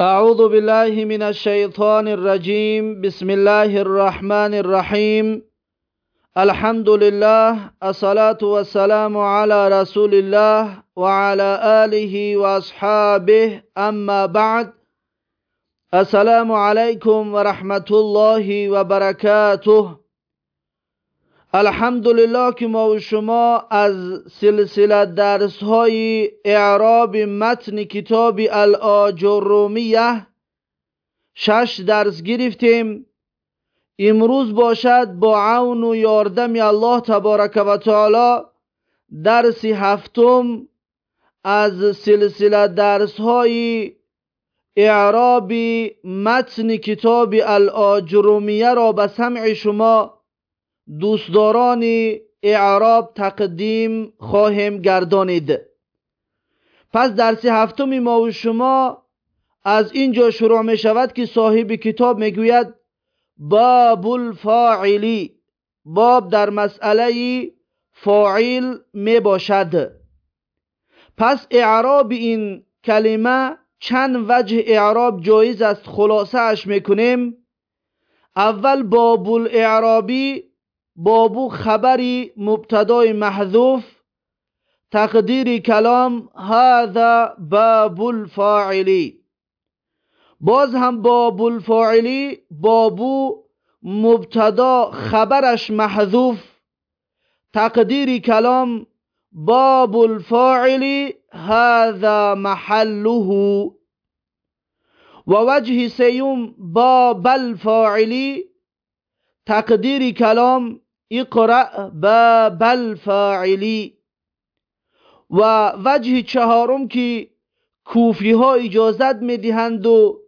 أعوذ بالله من الشيطان الرجيم. بسم الله الرحمن الرحيم. الحمد لله الصلاة والسلام على رسول الله وعلى آله وأصحابه. أما بعد السلام عليكم ورحمة الله وبركاته. الحمدلله که ما و شما از سلسله درس های اعراب متن کتاب الاجرومیه شش درس گرفتیم. امروز باشد با عون و یاردم الله تبارک و تعالی درس هفتم از سلسله درس های اعراب متن کتاب الاجرومیه را به سمع شما دوستداران اعراب تقدیم خواهیم گردانید. پس درس هفتم ما و شما از اینجا شروع می شود که صاحب کتاب می گوید باب الفاعلی باب در مسئله فاعل می باشد. پس اعراب این کلمه چند وجه اعراب جایز است خلاصه اش می‌کنیم اول باب الاعرابی بابو خبری مبتدای محذوف تقدیر کلام هذا باب الفاعلی. باز هم باب الفاعلی بابو مبتدا خبرش محذوف تقدیر کلام باب الفاعلی هذا محله. و وجه سیوم باب الفاعلی تقدیر کلام اقرأ باب الفاعلی و وجه چهارم که کوفی ها اجازت می دهند و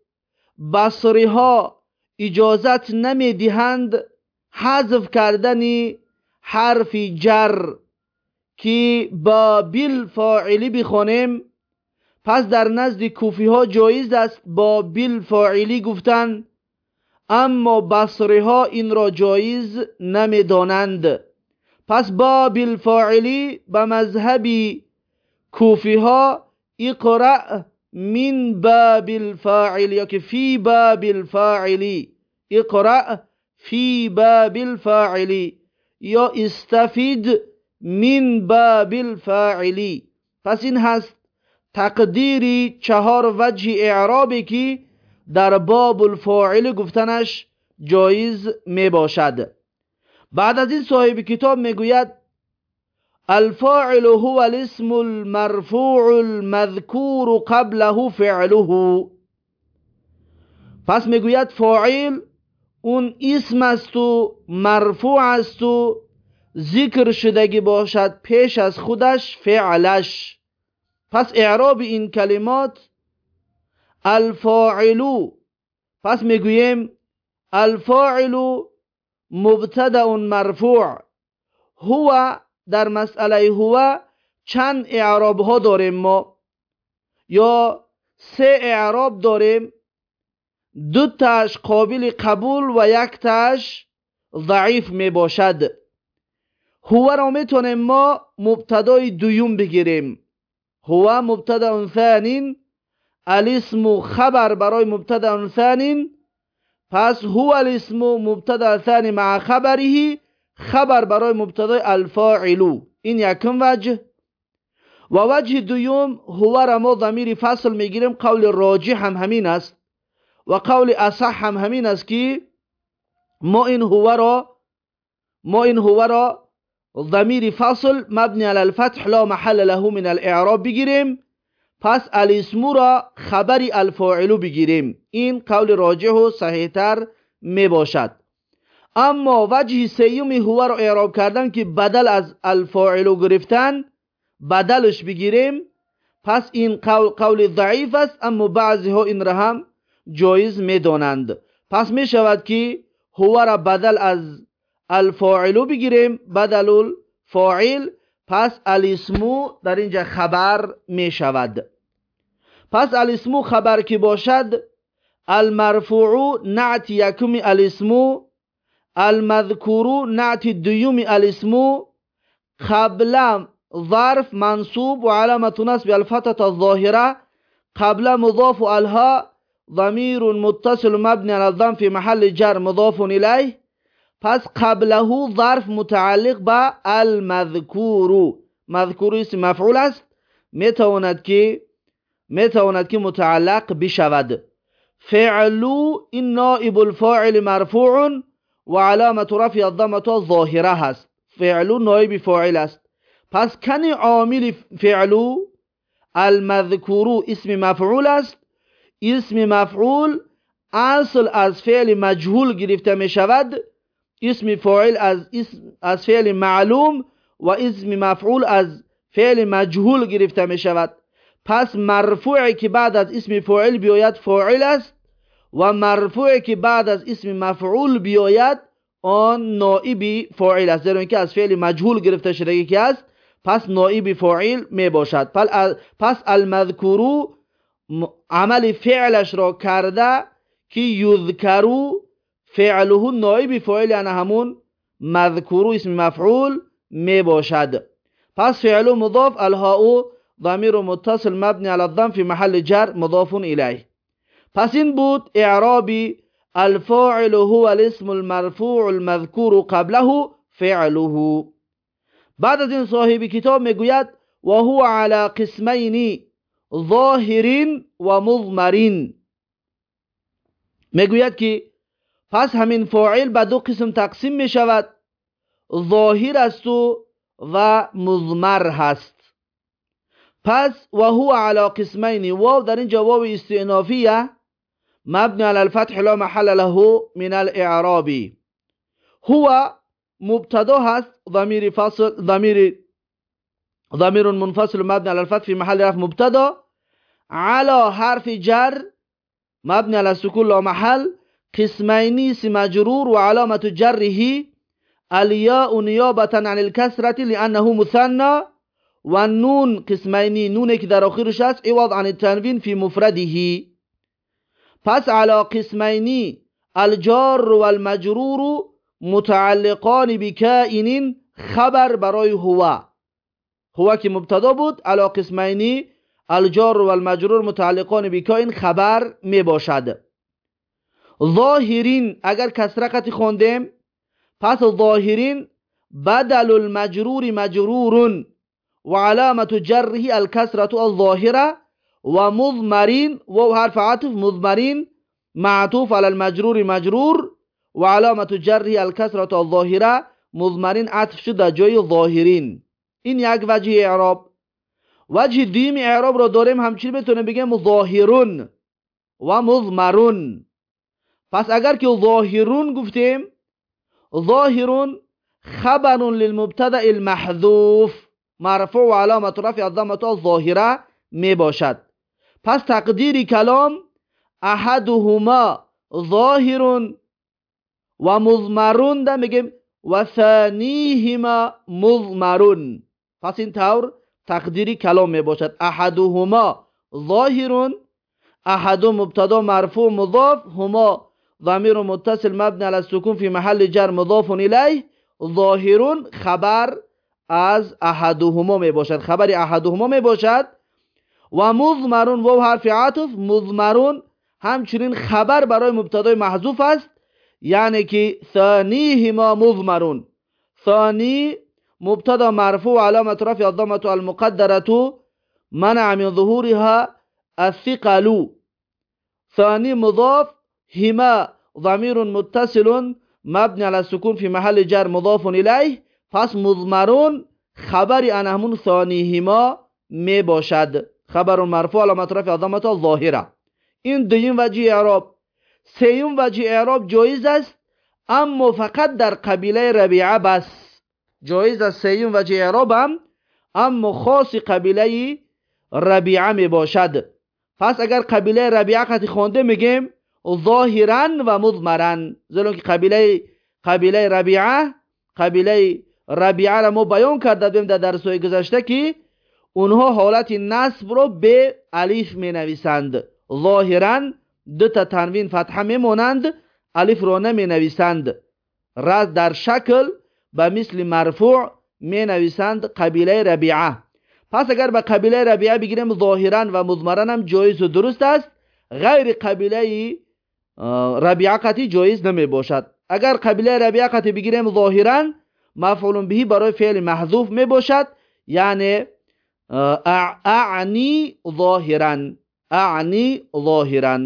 بصری ها اجازت نمی دهند حذف کردن حرف جر که با بیل فاعلی بخونیم. پس در نزد کوفی ها جایز است با بیل فاعلی گفتن اما بصری ها این را جایز نمی دانند پس با بالفاعلی به مذهب کوفی ها اقرأ من باب الفاعل یا که فی باب الفاعلی اقرأ فی باب الفاعلی یا استفید من باب الفاعلی پس این هست تقدیری چهار وجه اعرابی که در باب الفاعل گفتنش جایز می باشد بعد از این صاحب کتاب می گوید الفاعل هو الاسم المرفوع المذکور قبله فعله. پس می‌گوید فاعل اون اسم است و مرفوع است و ذکر شدگی باشد پیش از خودش فعلش. پس اعراب این کلمات الفاعلو پس میگوییم الفاعل مبتدا مرفوع هو در مسئله هو چند اعراب ها داریم ما یا سه اعراب داریم دو تاش قابل قبول و یک تاش ضعیف می باشد هو را میتونیم ما مبتدای دویم بگیریم هو مبتدا ثانین الاسم خبر برای مبتدا ثانی پس هو الاسم مبتدا ثانی مع خبره خبر برای مبتدا الفاعل این یکم وجه و وجه دوم هو را ما ضمیر فصل میگیریم قول راجح هم همین است و قول اصح هم همین است که ما این هو را ما این هو را ضمیر فصل مبنی علی الفتح لا محل له من الاعراب بگیریم پس الاسمو را خبری الفاعلو بگیریم. این قول راجح و صحیحتر می باشد اما وجه سیومی هو را اعراب کردن که بدل از الفاعلو گرفتن بدلش بگیریم. پس این قول, قول ضعیف است اما بعضی ها این را هم جایز می دانند پس می شود که هو را بدل از الفاعلو بگیریم بدل الفاعل پس الاسمو در اینجا خبر می شود پس الاسمو خبر که باشد المرفوع نعت یکم الاسمو المذکورو نعت دیوم الاسمو قبل ظرف منصوب و علامت نصب الفتت الظاهره قبل مضاف الها ضمیر متصل مبنی علی الضم فی محل جر مضاف الیه پس قبله ظرف متعلق با المذکور مذکور اسم مفعول است میتواند که میتواند که متعلق بشود فعلو این نائب الفاعل مرفوع و علامت رفع الضمه ظاهره هست فعلو نائب فاعل است پس کنی عامل فعلو المذکورو اسم مفعول است اسم مفعول اصل از فعل مجهول گرفته می شود اسم فاعل از, اسم از فعل معلوم و اسم مفعول از فعل مجهول گرفته می شود پس مرفوعی که بعد از اسم فاعل بیاید فاعل است و مرفوعی که بعد از اسم مفعول بیاید آن نائب فاعل است زیرا اینکه از فعل مجهول گرفته شده که است پس نائب فاعل می باشد پس المذکورو عمل فعلش را کرده که یذکرو فعله نائب فاعل یعنی همون مذکورو اسم مفعول می باشد پس فعل مضاف الهاء ضمیر متصل مبنی على الضم في محل جر مضاف الیه پس این بود اعرابی الفاعل هو الاسم المرفوع المذكور قبله فعله بعد از این صاحب کتاب میگوید و هو على قسمین ظاهر و مضمرین میگوید که پس همین فاعل به دو قسم تقسیم می شود ظاهر است و و مضمر هست پس و هو على قسمین واو در این جواب استعنافیه مبني على الفتح لا محل له من الاعراب هو مبتدا هست ضمیر فاصل ضمیر ضمیر منفصل مبني على الفتح في محل رفع مبتدا على حرف جر مبني على السكون لا محل قسمين اسم مجرور وعلامة جره الياء نيابة عن الكسرة لأنه مثنى قسمين نون که در آخرش است عوض عن التنوين في مفرده. پس على قسمين الجار والمجرور متعلقان بكائن خبر برای هو هو که مبتدا بود على قسمين الجار والمجرور متعلقان بكائن خبر می باشد. ظاهرین اگر کسرقتی خوندیم پس ظاهرین بدل المجرور مجرور وعلامة جره الكسرة الظاهرة ومضمرين وهو حرف عطف مضمرين معطوف على المجرور مجرور وعلامة جره الكسرة الظاهرة مضمرين عطف شده جای ظاهرین این یک وجه اعراب وجه دیم اعراب رو داریم همچنین بتونه بگیم ظاهرون و مضمرون پس اگر که ظاهرون گفتیم ظاهرون خبر للمبتدا المحذوف مرفوع علامت رفع الضمه الظاهره می باشد پس تقدیر کلام احدهما ظاهر و مضمرون ده میگیم و ثانیهما مضمرون پس این طور تقدیری کلام می باشد احدهما ظاهر احد مبتدا مرفوع مضاف هما ضمیر متصل مبنی علی السکون فی محل جر مضاف الیه ظاهرون خبر از احدهما می باشد خبر احدهما می باشد و مضمرون و حرف عطف مضمرون همچنین خبر برای مبتدای محذوف است یعنی که ثانیهما مضمرون ثانی مبتدا مرفوع علامت رفع الضمه المقدره منع من ظهورها الثقل ثاني مضاف هما ضمير متصل مبني على السكون في محل جر مضاف اليه پس مضمرون خبر ان همون ثانیهما می باشد خبر مرفوع علامت رفع ضمت ظاهره. این دویم وجه اعراب. سیوم وجه اعراب جایز است اما فقط در قبیله ربیعه بس. جایز است سیوم وجه اعراب هم اما خاص قبیله ربیعه می باشد پس اگر قبیله ربیعه خطی خونده میگیم ظاهرا و مضمرا. زیرا که قبیله قبیله ربیعه قبیله ربیعه را ما بیان کرده بیم در درسوی گذشته که اونها حالت نصب رو به الف می نویسند ظاهرا دو تا تنوین فتحه می مانند الف رو نمی نویسند رد در شکل به مثل مرفوع می نویسند قبیله ربیعه. پس اگر به قبیله ربیعه بگیریم ظاهرا و مضمرا هم جایز و درست است. غیر قبیله ربیعه قطی جایز نمی باشد اگر قبیله ربیعه قطی بگیریم ظاهرا مفعول بهی برای فعل محذوف می باشد یعنی اعنی ظاهرا اعنی ظاهرا.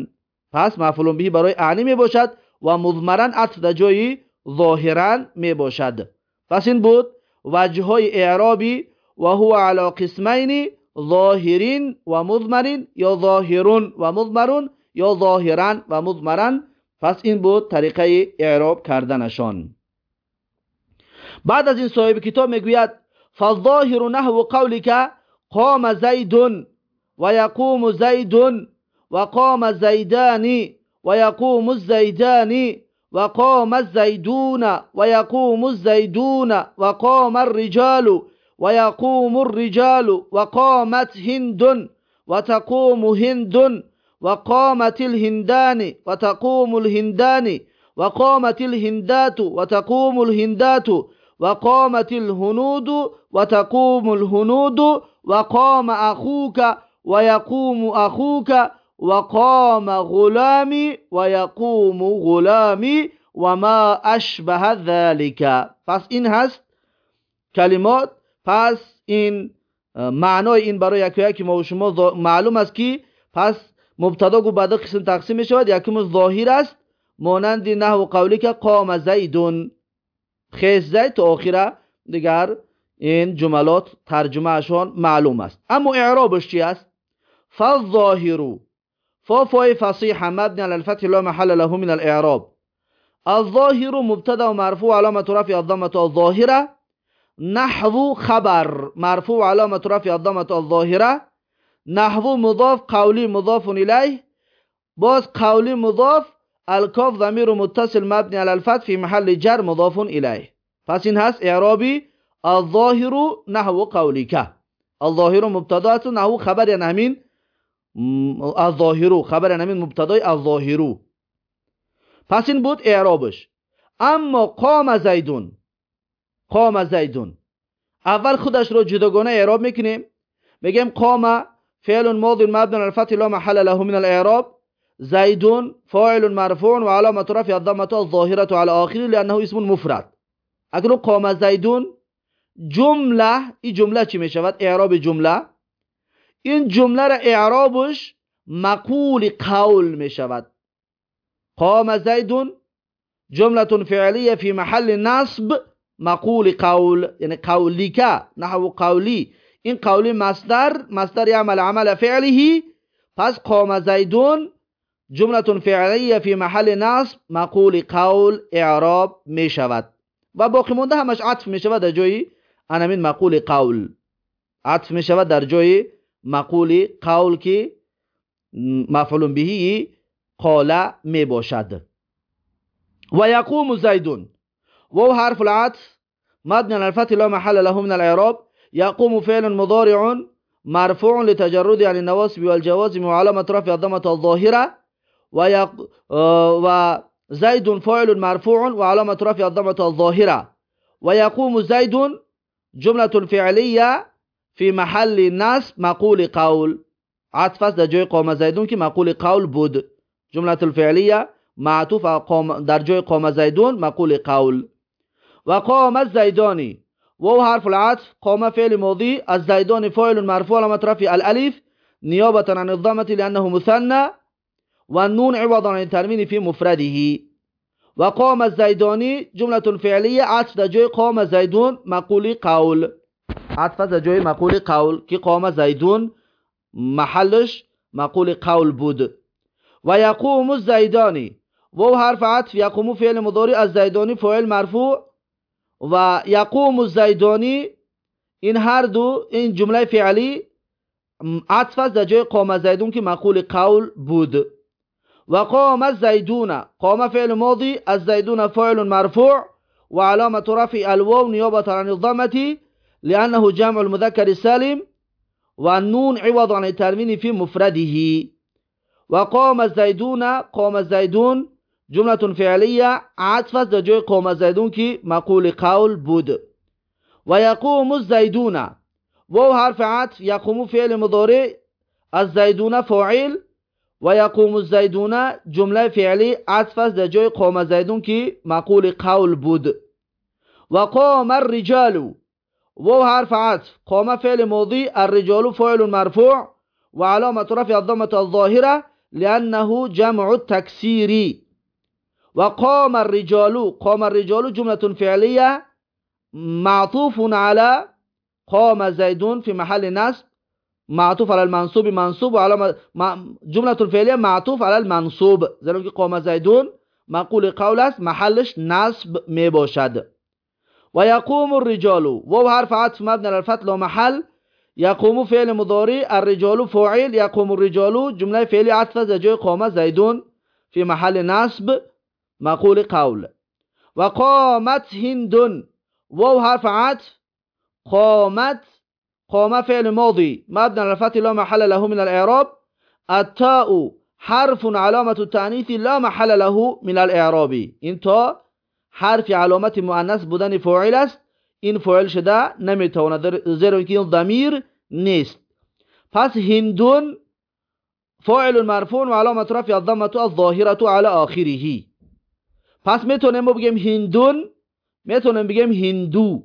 پس مفعول بهی برای اعنی می باشد و مضمرا عطف در جای ظاهرا می باشد پس این بود وجه های اعرابی و هو علی قسمین ظاهرین و مضمرین یا ظاهرون و مضمرون یا ظاهرا و مضمرا. پس این بود طریقه اعراب کردنشان. بعد از این صاحب کتاب میگوید فالظاهر نحو قولك قام زید و یقوم زید و قام زیدان و یقوم الزیدان و قام و یقوم و قام الرجال و یقوم الرجال و قامت هند و تقوم هند وقامت الهندان وتقوم الهندان وقامت الهندات وتقوم الهندات وقامت الهنود وتقوم الهنود وقام أخوك ويقوم أخوك وقام غلامي ويقوم غلامي وما أشبه ذلك پس این هست کلمات پس این معنای این برای یکی یکی ما شما معلوم است که پس مبتدا گو بعد قسم تقسیم می شود یکیمون ظاهر است مانند نحو قولی که قام زیدون خیز زید تا آخره دیگر این جملات ترجمه اشان معلوم است اما اعرابش چی است فالظاهر فافای فصیح مبنی على الفتح لا محل له من الاعراب الظاهر مبتدا مرفوع علامه رفع الضمه الظاهره نحو خبر مرفوع علامه رفع الضمه الظاهره نحو مضاف قولی مضاف الیه باز قولی مضاف الکاف ضمیر متصل مبنی علی الفتح فی محل جر مضاف الیه پس این هست اعرابی الظاهر نحو قولیک الظاهر مبتدا است نحو خبر یعنی همین الظاهر خبر یعنی همین مبتدای الظاهر پس این بود اعرابش اما قام زیدون قام زیدون اول خودش رو جداگانه اعراب میکنیم بگیم قام فعل ماض مبني على الفتح لا محل له من الإعراب زيد فاعل مرفوع وعلامة رفع الضمة الظاهرة على آخره لأنه اسم مفرد اگر قام زیدون جمله این جمله چی می شود اعراب جمله این جمله را اعرابش مقول قول می شود قام زیدون جمله فعلیه فی محل نصب مقول قول یعنی قولی که نحو قولی این قولی مصدر مصدر يعمل عمل فعله پس قام زیدون جمله فعلیه فی محل نصب مقول قول اعراب می شود و باقی مونده همش عطف می شود در جای انمین مقول قول عطف می شود در جای مقول قول که مفعول بهی قال می باشد و یقوم زیدون و حرف العطف مبني على الفتح لا محل له من الاعراب يقوم فعل مضارع مرفوع لتجرد عن النواصب والجوازم وعلامة رفع الضمة الظاهرة ويق... وزيد فاعل مرفوع وعلامة رفع الضمة الظاهرة. ويقوم زيد جملة فعلية في محل نصب مقول قول. عطف است جای قام زیدون که مقول قول بود. جملة الفعلية معطوف در جای قام زیدون مقول قول. و قام الزیدانی. وهو حرف العطف قام فعل ماضي الزيدان فاعل مرفوع على رفع الألف نيابة عن الضمة لأنه مثنى. والنون عوضا عن التنوين في مفرده وقام الزيداني جملة فعلية عطف در قام زيدون مقول قول عطف در مقول قول كي قام زيدون محلش مقول قول بود ويقوم الزيداني وهو حرف عطف يقوم فعل مضارع الزيداني فاعل مرفوع و یقوم الزیدانی این هر دو این جمله فعلی عطف است در جای قام زیدون که مقول قول بود و قام الزیدون قام فعل ماضی الزیدون فعل مرفوع و علامة رفع الواو نیابت عن الضمة لأنه جمع المذكر السالم والنون عوض عن التنوين في مفرده. وقام الزيدون قام الزيدون جملة فعلیه عطف است در جای قوم زیدون که مقول قول بود. و یقوم الزیدون و حرف عطف یقوم فعل مضارع از زیدون فاعل و یقوم جملة فعلی عطف است در جای قام زیدون که مقول قول بود. و الرجال و حرف عطف. قام فعل ماضی الرجال فعل مرفوع. و علامت رفع الضمة الظاهرة لأنه جمع التكسير. وقام الرجال قام الرجال جملة فعلية معطوف على قام زيد في محل نصب. معطوف على المنصوب منصوب وعلى جملة فعلية معطوف على المنصوب. زي که قام زيدون مقول قول است محلش نصب می باشد. و یقوم الرجال. و حرف عطف مبني على لو محل. يقوم فعل مضارع الرجال فاعل يقوم الرجال جمله فعلی عطف از جای قام زیدون. في محل نصب مقول قول. وقامت هند واو حرف عطف قامت قام فعل ماضي مبنى على الفتح لا محل له من الاعراب التاء حرف علامة التأنيث لا محل له من الاعراب این تا حرف علامت مؤنث بودن فاعل است این فاعل شده نمیتواند زیرا اینکه این ضمیر نیست پس هندون فاعل مرفوع و علامت رفع الضمه الظاهره على آخره پس میتونیم ما بگیم هندون میتونیم بگیم هندو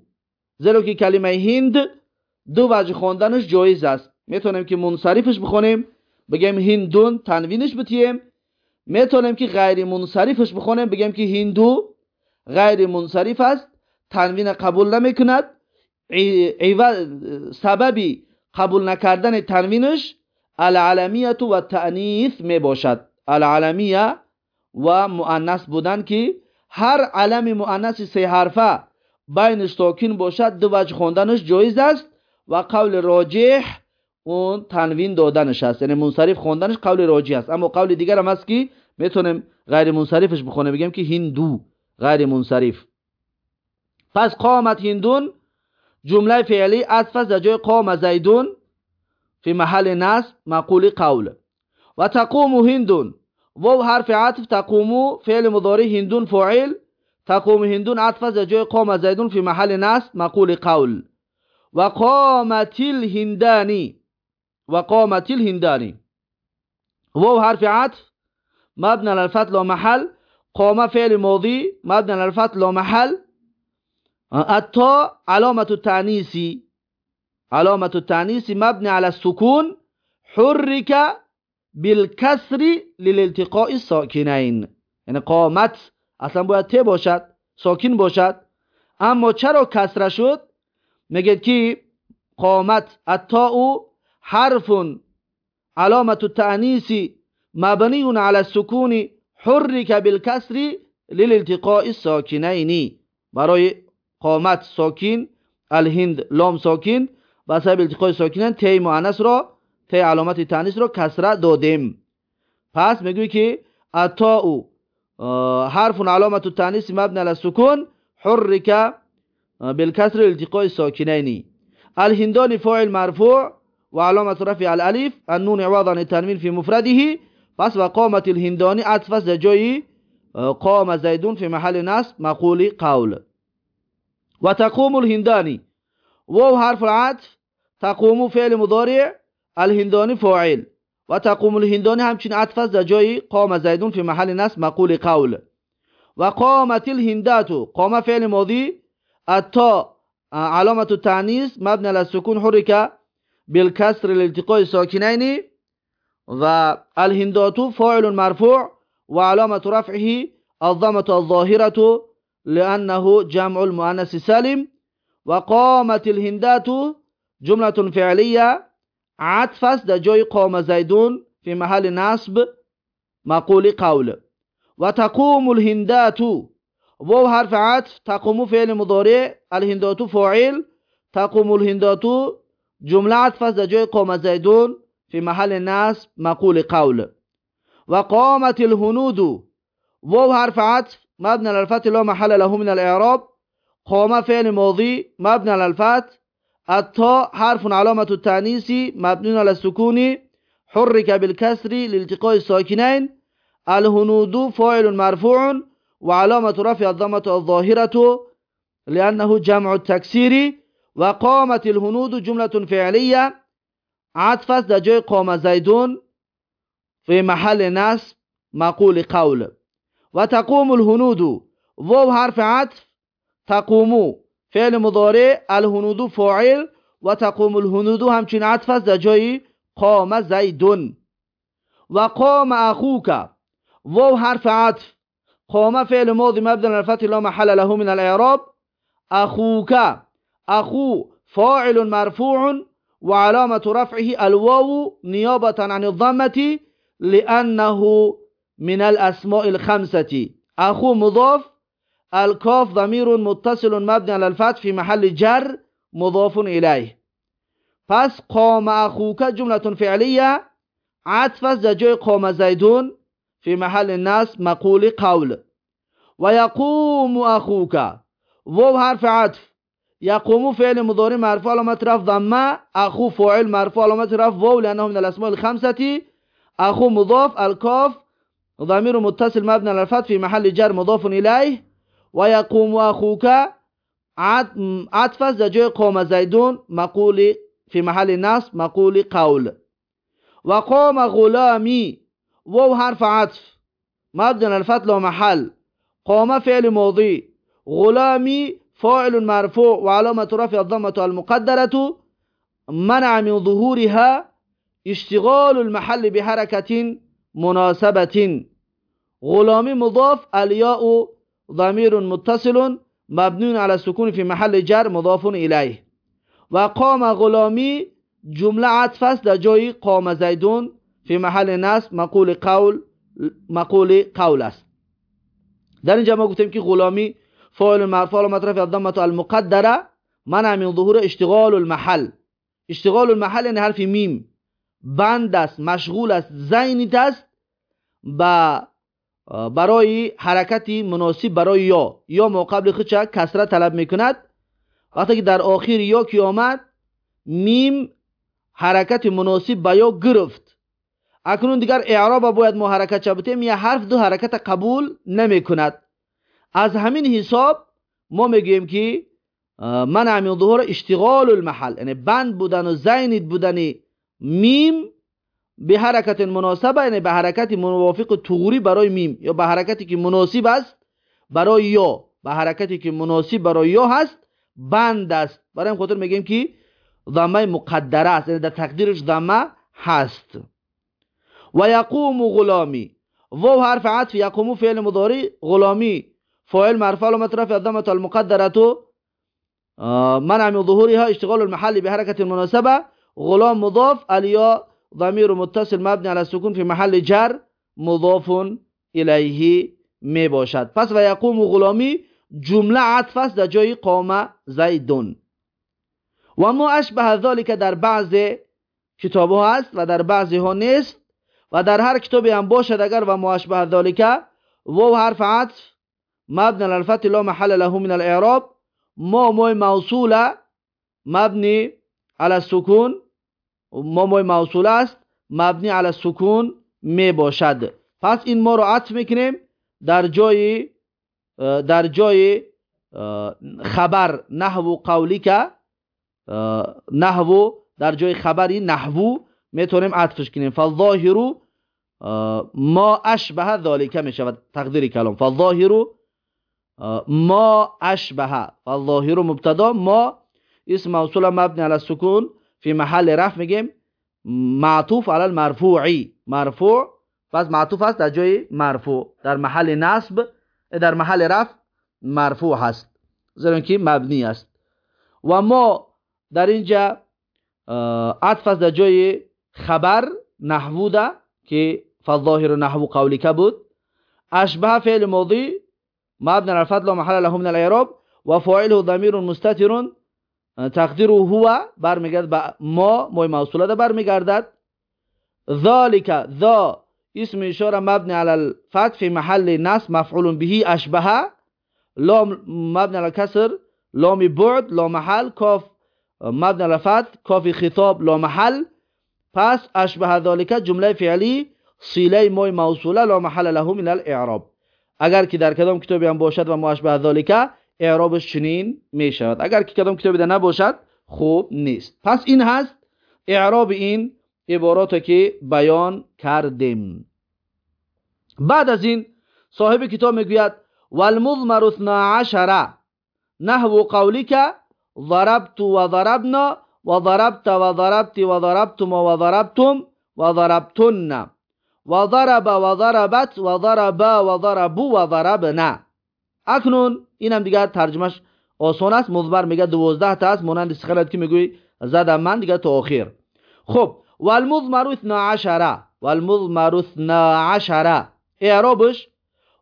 زیرا که کلمه هند دو وجه خواندنش جایز است. می‌تونیم که منصرفش بخونیم. بگیم هندون تنوینش بتیم. می‌تونیم که غیر منصرفش بخونیم. بگیم که هندو غیر منصرف است. تنوین قبول نمی‌کند. سببی قبول نکردن تنوینش العلمیت و تعنیث می باشد العلمیه و مؤنث بودن که هر علم مؤنث سه حرفه بینش ساکن باشد دو وجه خواندنش جایز است. و قول راجح اون تنوین دادنش است یعنی منصرف خواندنش قول راجح است. اما قول دیگر هم است که می‌تونیم غیر منصرفش بخونه بگیم که هندو غیر منصرف. پس قامت هندون جمله فعلی است در جای قام زیدون فی محل نصب مقول قول. و تقوم هندون. واو حرف عطف تقومو فعل مضارع هندون فاعل. تقوم هندون عطف از جای قام زیدون فی محل نصب مقول قول. و قامت الهندانی و قامت الهندانی واو حرف عطف. مبنى على الفتح لا محل. قام فعل ماضي. مبنى على الفتح لا محل. التاء علامة التعنيس علامة التعنيس مبني على السكون. حرك بالکسری للالتقاء ساکنین یعنی قامت. أصلا باید ته باشد. ساکن باشد. اما چرا کسره شد؟ мегӯяд ки қомат аттоу ҳарфун аломату таъниси мабниюн ала сукуни ҳуррика билкасри лилилтиқои сокинайни. Барои қомат сокин алҳинд лом сокин ба сабаби илтиқои сокинан теи муаннасро теи аломати таънисро касра додем. Пас мегӯӣ ки атоу э, ҳарфун аломату таъниси мабни ала сукун ҳуррика بالكسر التقاء الساكنين. الهندان فاعل مرفوع وعلامة رفع الألف النون عوض عن التنوين في مفرده. پس وقامت الهنداني عطف است جای قام زيدون في محل نصب مقول قول. وتقوم الهنداني. واو حرف العطف تقوم فعل مضارع الهندانی فاعل. و تقوم الهندانی همچین عطف قام زیدون فی محل نصب مقول قول. و قامت الهنداتو قام فعل ماضی التاء آه، علامة التعنيس مبني للسكون السكون حرك بالكسر لالتقاء الساكنين. والهندات فاعل مرفوع وعلامة رفعه الضمة الظاهرة لأنه جمع المؤنس سالم. وقامت الهندات جملة فعلية عطفس دا جوي قام زیدون في محل نصب مقول قول. وتقوم الهندات و حرف عطف تقوم فعل مضارع الهندات فاعل تقوم الهندات جملة عطف در جای قام زیدون فی محل نصب مقول قول. و قامت الهنود و حرف عطف مبنى على الفتح لا محل له من الإعراب قام فعل ماضي مبنى على الفتح التاء حرف علامة التأنيث مبني على السكون حرك بالكسر لالتقاء الساكنين الهنود فاعل مرفوع وعلامة رفع الضمة الظاهرة لأنه جمع التكسير وقامت الهنود جملة فعلية. عطف است در جای قام زیدون في محل نصب مقول قول. وتقوم الهنود واو حرف عطف تقوم فعل مضارع الهنود فاعل وتقوم الهنود همچین عطف است در جای قام زیدون و قام اخوک حرف عطف قام فعل ماضي مبني على الفتح لا محل له من الإعراب. أخوك أخو فاعل مرفوع وعلامة رفعه الواو نيابة عن الضمة لأنه من الأسماء الخمسة. أخو مضاف الكاف ضمير متصل مبني على الفتح في محل جر مضاف إليه. پس قام أخوك جملة فعلية عطف زجاء قام زيدون. في محل الناس مقول قول. ويقوم أخوك. وو حرف عطف. يقوم فعل مضارع مرفوع علامة رفع ضمه أخو فاعل مرفوع علامة رفع واو لأنه من الأسماء الخمسة. أخو مضاف الكاف ضمير متصل مبني على الفتح في محل جر مضاف إليه. ويقوم أخوك. عطف زجاء قوم زيدون مقول في محل الناس مقول قول. وقام غلامي. واو حرف عطف. مبني على الفتح له محل. قام فعل ماضي غلامي فاعل مرفوع. وعلامة رفع الضمة المقدرة. منع من ظهورها. اشتغال المحل بحركة مناسبة. غلامي مضاف. الياء ضمير متصل. مبني على السكون في محل جر مضاف إليه. وقام غلامي. جملة عطف است. در جای قام زیدون فی محل نصب مقول قول مقول قول است. در اینجا ما گفتیم که غلامی فاعل مرفوع مطرف الضمه المقدره منع من ظهور اشتغال المحل. اشتغال المحل یعنی حرف میم. بند است مشغول است زینیت است با برای حرکتی مناسب برای یا. یا مقابل خودش کسره طلب می‌کند. وقتی که در آخر یا کی آمد میم حرکت مناسب به یا گرفت. اکنون دیگر اعراب باید ما حرکت چه بتیم یا حرف دو حرکت قبول نمی کند از همین حساب ما میگیم که من همین ظهور اشتغال المحل یعنی بند بودن و زینید بودن میم به حرکت مناسبه یعنی به حرکت موافق توری برای میم یا به حرکتی که مناسب است برای یا به حرکتی که مناسب برای یا هست بند است. برای خاطر میگیم که ضمه مقدره است یعنی در تقدیرش ضمه هست. و یقوم غلامی و حرف عطف یقوم فعل مضارع غلامی فاعل مرفوع علامه رفع الضمة المقدرة. منع من ظهورها اشتغال المحل بحركة المناسبه غلام مضاف الياء ضمير متصل مبني على السكون في محل جر مضاف الیه می باشد پس و یقوم غلامی جملة عطف است در جای قام زیدون. و ما اشبه ذلك در بعض کتاب ها هست و در بعضی ها نیست. و در هر کتابی هم باشد اگر و ما اشبه ذلك و حرف عطف مبني على الفتح لا محل له من الاعراب ما موی موصوله مبنی على السکون ما موی موصوله است مبنی على السکون می باشد. پس این ما رو عطف می‌کنیم در جای در جای خبر نحو قولی که نحو در جای خبری نحو می‌تونیم عطفش کنیم. فالظاهر ما اشبه ذالک می‌شود تقدیر کلام. فالظاهر ما اشبه فالظاهر مبتدا ما اسم موصول مبني على السكون في محل رفع میگیم معطوف على المرفوعی. مرفوع پس معطوف است در جای مرفوع. در محل نصب در محل رفع مرفوع هست. زیرا که مبنی است. و ما در اینجا عطف است در جای خبر نحو ده که فالظاهر نحو قولی که بود اشبه فعل ماضی مبنى على الفتح لا محل له من الاعراب وفاعله ضمير مستتر تقديره هو برمیگرد ما موی موصوله ده برمیگردد ذلك ذا اسم اشاره مبني على الفتح في محل نصب مفعول به اشبه لام مبني على الكسر لام بعد لا محل كاف مبني على الفتح كاف خطاب لا محل پس اشبه ذلك جمله فعلی صله موی موصوله لا محل له من الاعراب. اگر که در کدام کتابی هم باشد و ما به ذالک اعرابش چنین می شود اگر که کدام کتابی در نباشد خوب نیست. پس این هست اعراب این عباراته که بیان کردیم. بعد از این صاحب کتاب می‌گوید والمضمر اثنا عشر نحو قولك ضربت وضربنا وضربت وضربت وضربتم وضربتم وضربتن وضرب وضربت وضرب وضربوا вадараба вадарабат вадараба вадарабу вадарабна акнун инам дигар тарҷумаш осон аст музбар мегӯяд дувоздаҳта аст монанди сиғарат ки мегӯй задам ман дигар то охир. Хуб валмузмару снаашара валмузмару снаашара эъробш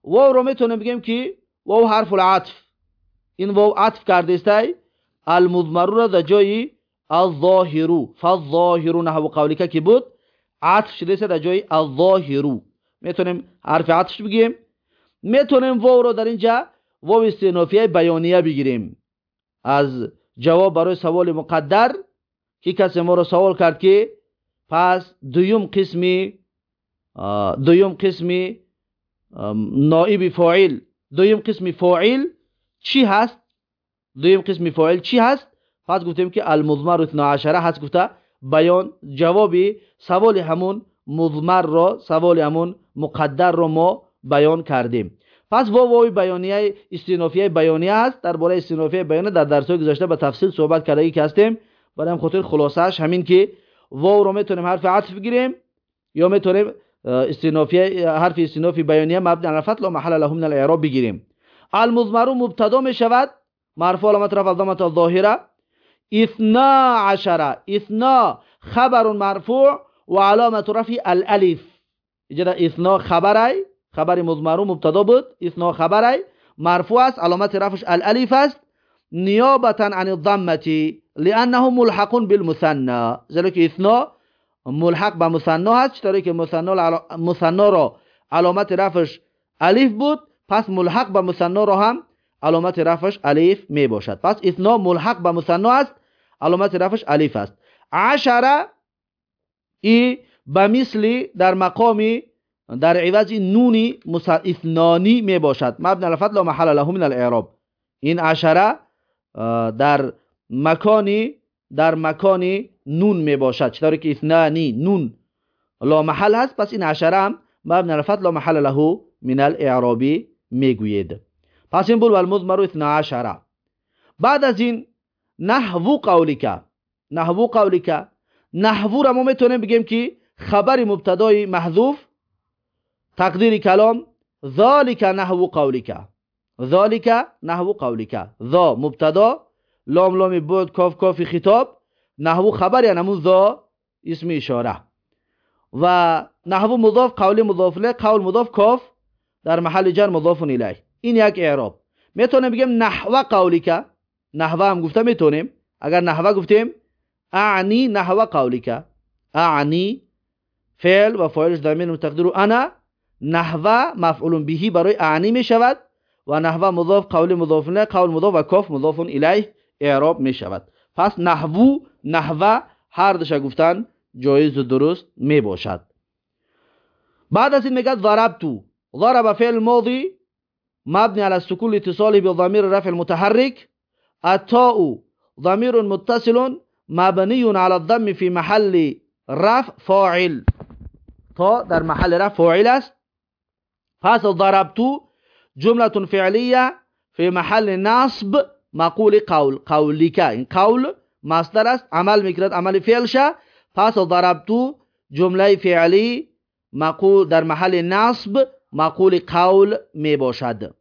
вовро метавонем бигем ки вов ҳарфу латф ин вов атф кардаистай алмузмаруро дар ҷои алзоҳиру фазоҳиру наҳву қавлика ки буд عطف است در جای الظاهرو می‌تونیم حرف عطف بگیم؟ می‌تونیم واو رو در اینجا واو استنافیه بیانیه بگیریم. از جواب برای سوال مقدر که کسی ما رو سوال کرد که پس دویم قسمی دویم قسمی نائب فاعل دویم قسم فاعل چی هست؟ دویم قسم فاعل چی هست؟ پس گفتیم که المضمر 12 هست گفته. بیان جوابی سوال همون مضمر را سوال همون مقدر را ما بیان کردیم. پس وا واوی بیانیه استینافیه بیانیه است. درباره استینافیه بیانیه در درس‌های گذشته به تفصیل صحبت کردگی که هستیم. برای خاطر خلاصش همین که واو رو می‌تونیم حرف عطف بگیریم یا می‌تونیم استینافیه حرف استینافی بیانیه مبنی علی الفتح لا محل له من الاعراب بگیریم. المضمر مبتدا می شود مرفوع علامت رفع ضمه الظاهره. اثنا عشر اثنا خبر مرفوع و علامت رفع الالف اجازه اثنا خبر خبر مضمر مبتدا بود اثنا خبر مرفوع است علامت رفعش الالف است نیابتا عن الضمه لانه ملحق بالمثنى ذلك اثنا ملحق به مثنا هست چطوری که مثنا را علامت رفعش الف بود پس ملحق به مثنا را هم علامت رفعش الف می باشد پس اثنا ملحق به مثنا است علامت رفعش الف است. عشره ای به در مقامی در عوض نونی اثنانی می باشد. مبنی الفتح لا محل له من الاعراب. این عشره در مکانی در مکانی نون می باشد. چطوری که اثنانی نون لا محل هست پس این عشره هم مبنی الفتح لا محل له من الاعرابی می‌گوید پس این بود والمضمر اثنا عشره بعد از این نحو قولک. نحو قولک. نحو را ما می‌تونیم بگیم که خبر مبتدای محذوف تقدیر کلام ذالک نحو قولک. ذالک نحو قولک. ذا مبتدا لام لام بود کاف کاف خطاب نحو خبر یعنی همون ذا اسم اشاره. و نحو مضاف قول مضاف له قول مضاف کاف در محل جر مضاف الیه. این یک اعراب. می‌تونیم بگیم نحو قولی که نحو هم گفته میتونیم اگر نحو گفتیم اعنی نحو قولی که اعنی فعل و فاعلش ضمیر متقدر انا نحو مفعول بهی برای اعنی می شود و نحو مضاف قول مضاف له قول مضاف و کاف مضاف الیه اعراب می شود پس نحو نحو هر دش گفتن جایز و درست می باشد بعد از این میگه ضربتو ضرب فعل ماضی مبني على السكون لاتصاله بضمير رفع المتحرك التاء ضمير متصل مبني على الضم في محل رفع فاعل. تا در محل رفع فاعل است. پس ضربت جملة فعلية في محل نصب مقول قول قولك این قول مصدر است. عمل میکند عمل فعل شه. پس ضربت جمله فعلی مقول در محل نصب مقول قول می باشد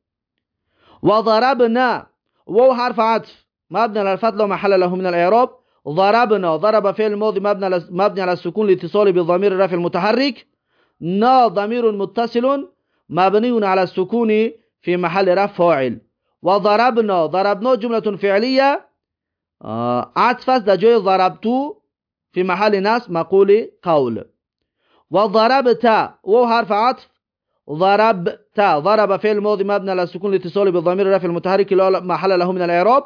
و ضربنا و حرف عطف. مبني على الفتح لا محل له من الإعراب. ضربنا ضرب فعل ماضي مبني مبني على السكون لاتصال بضمير الرفع المتحرك. نا ضمير متصل. مبني على السكون في محل رفع فاعل. وضربنا ضربنا جملة فعلية. عطف است در ضربتو في محل نصب مقول قول. وضربت و حرف عطف. ضربت ضرب فعل ماضي مبني على السكون الاتصال بالضمير الرفع المتحرك لا محل له من الإعراب.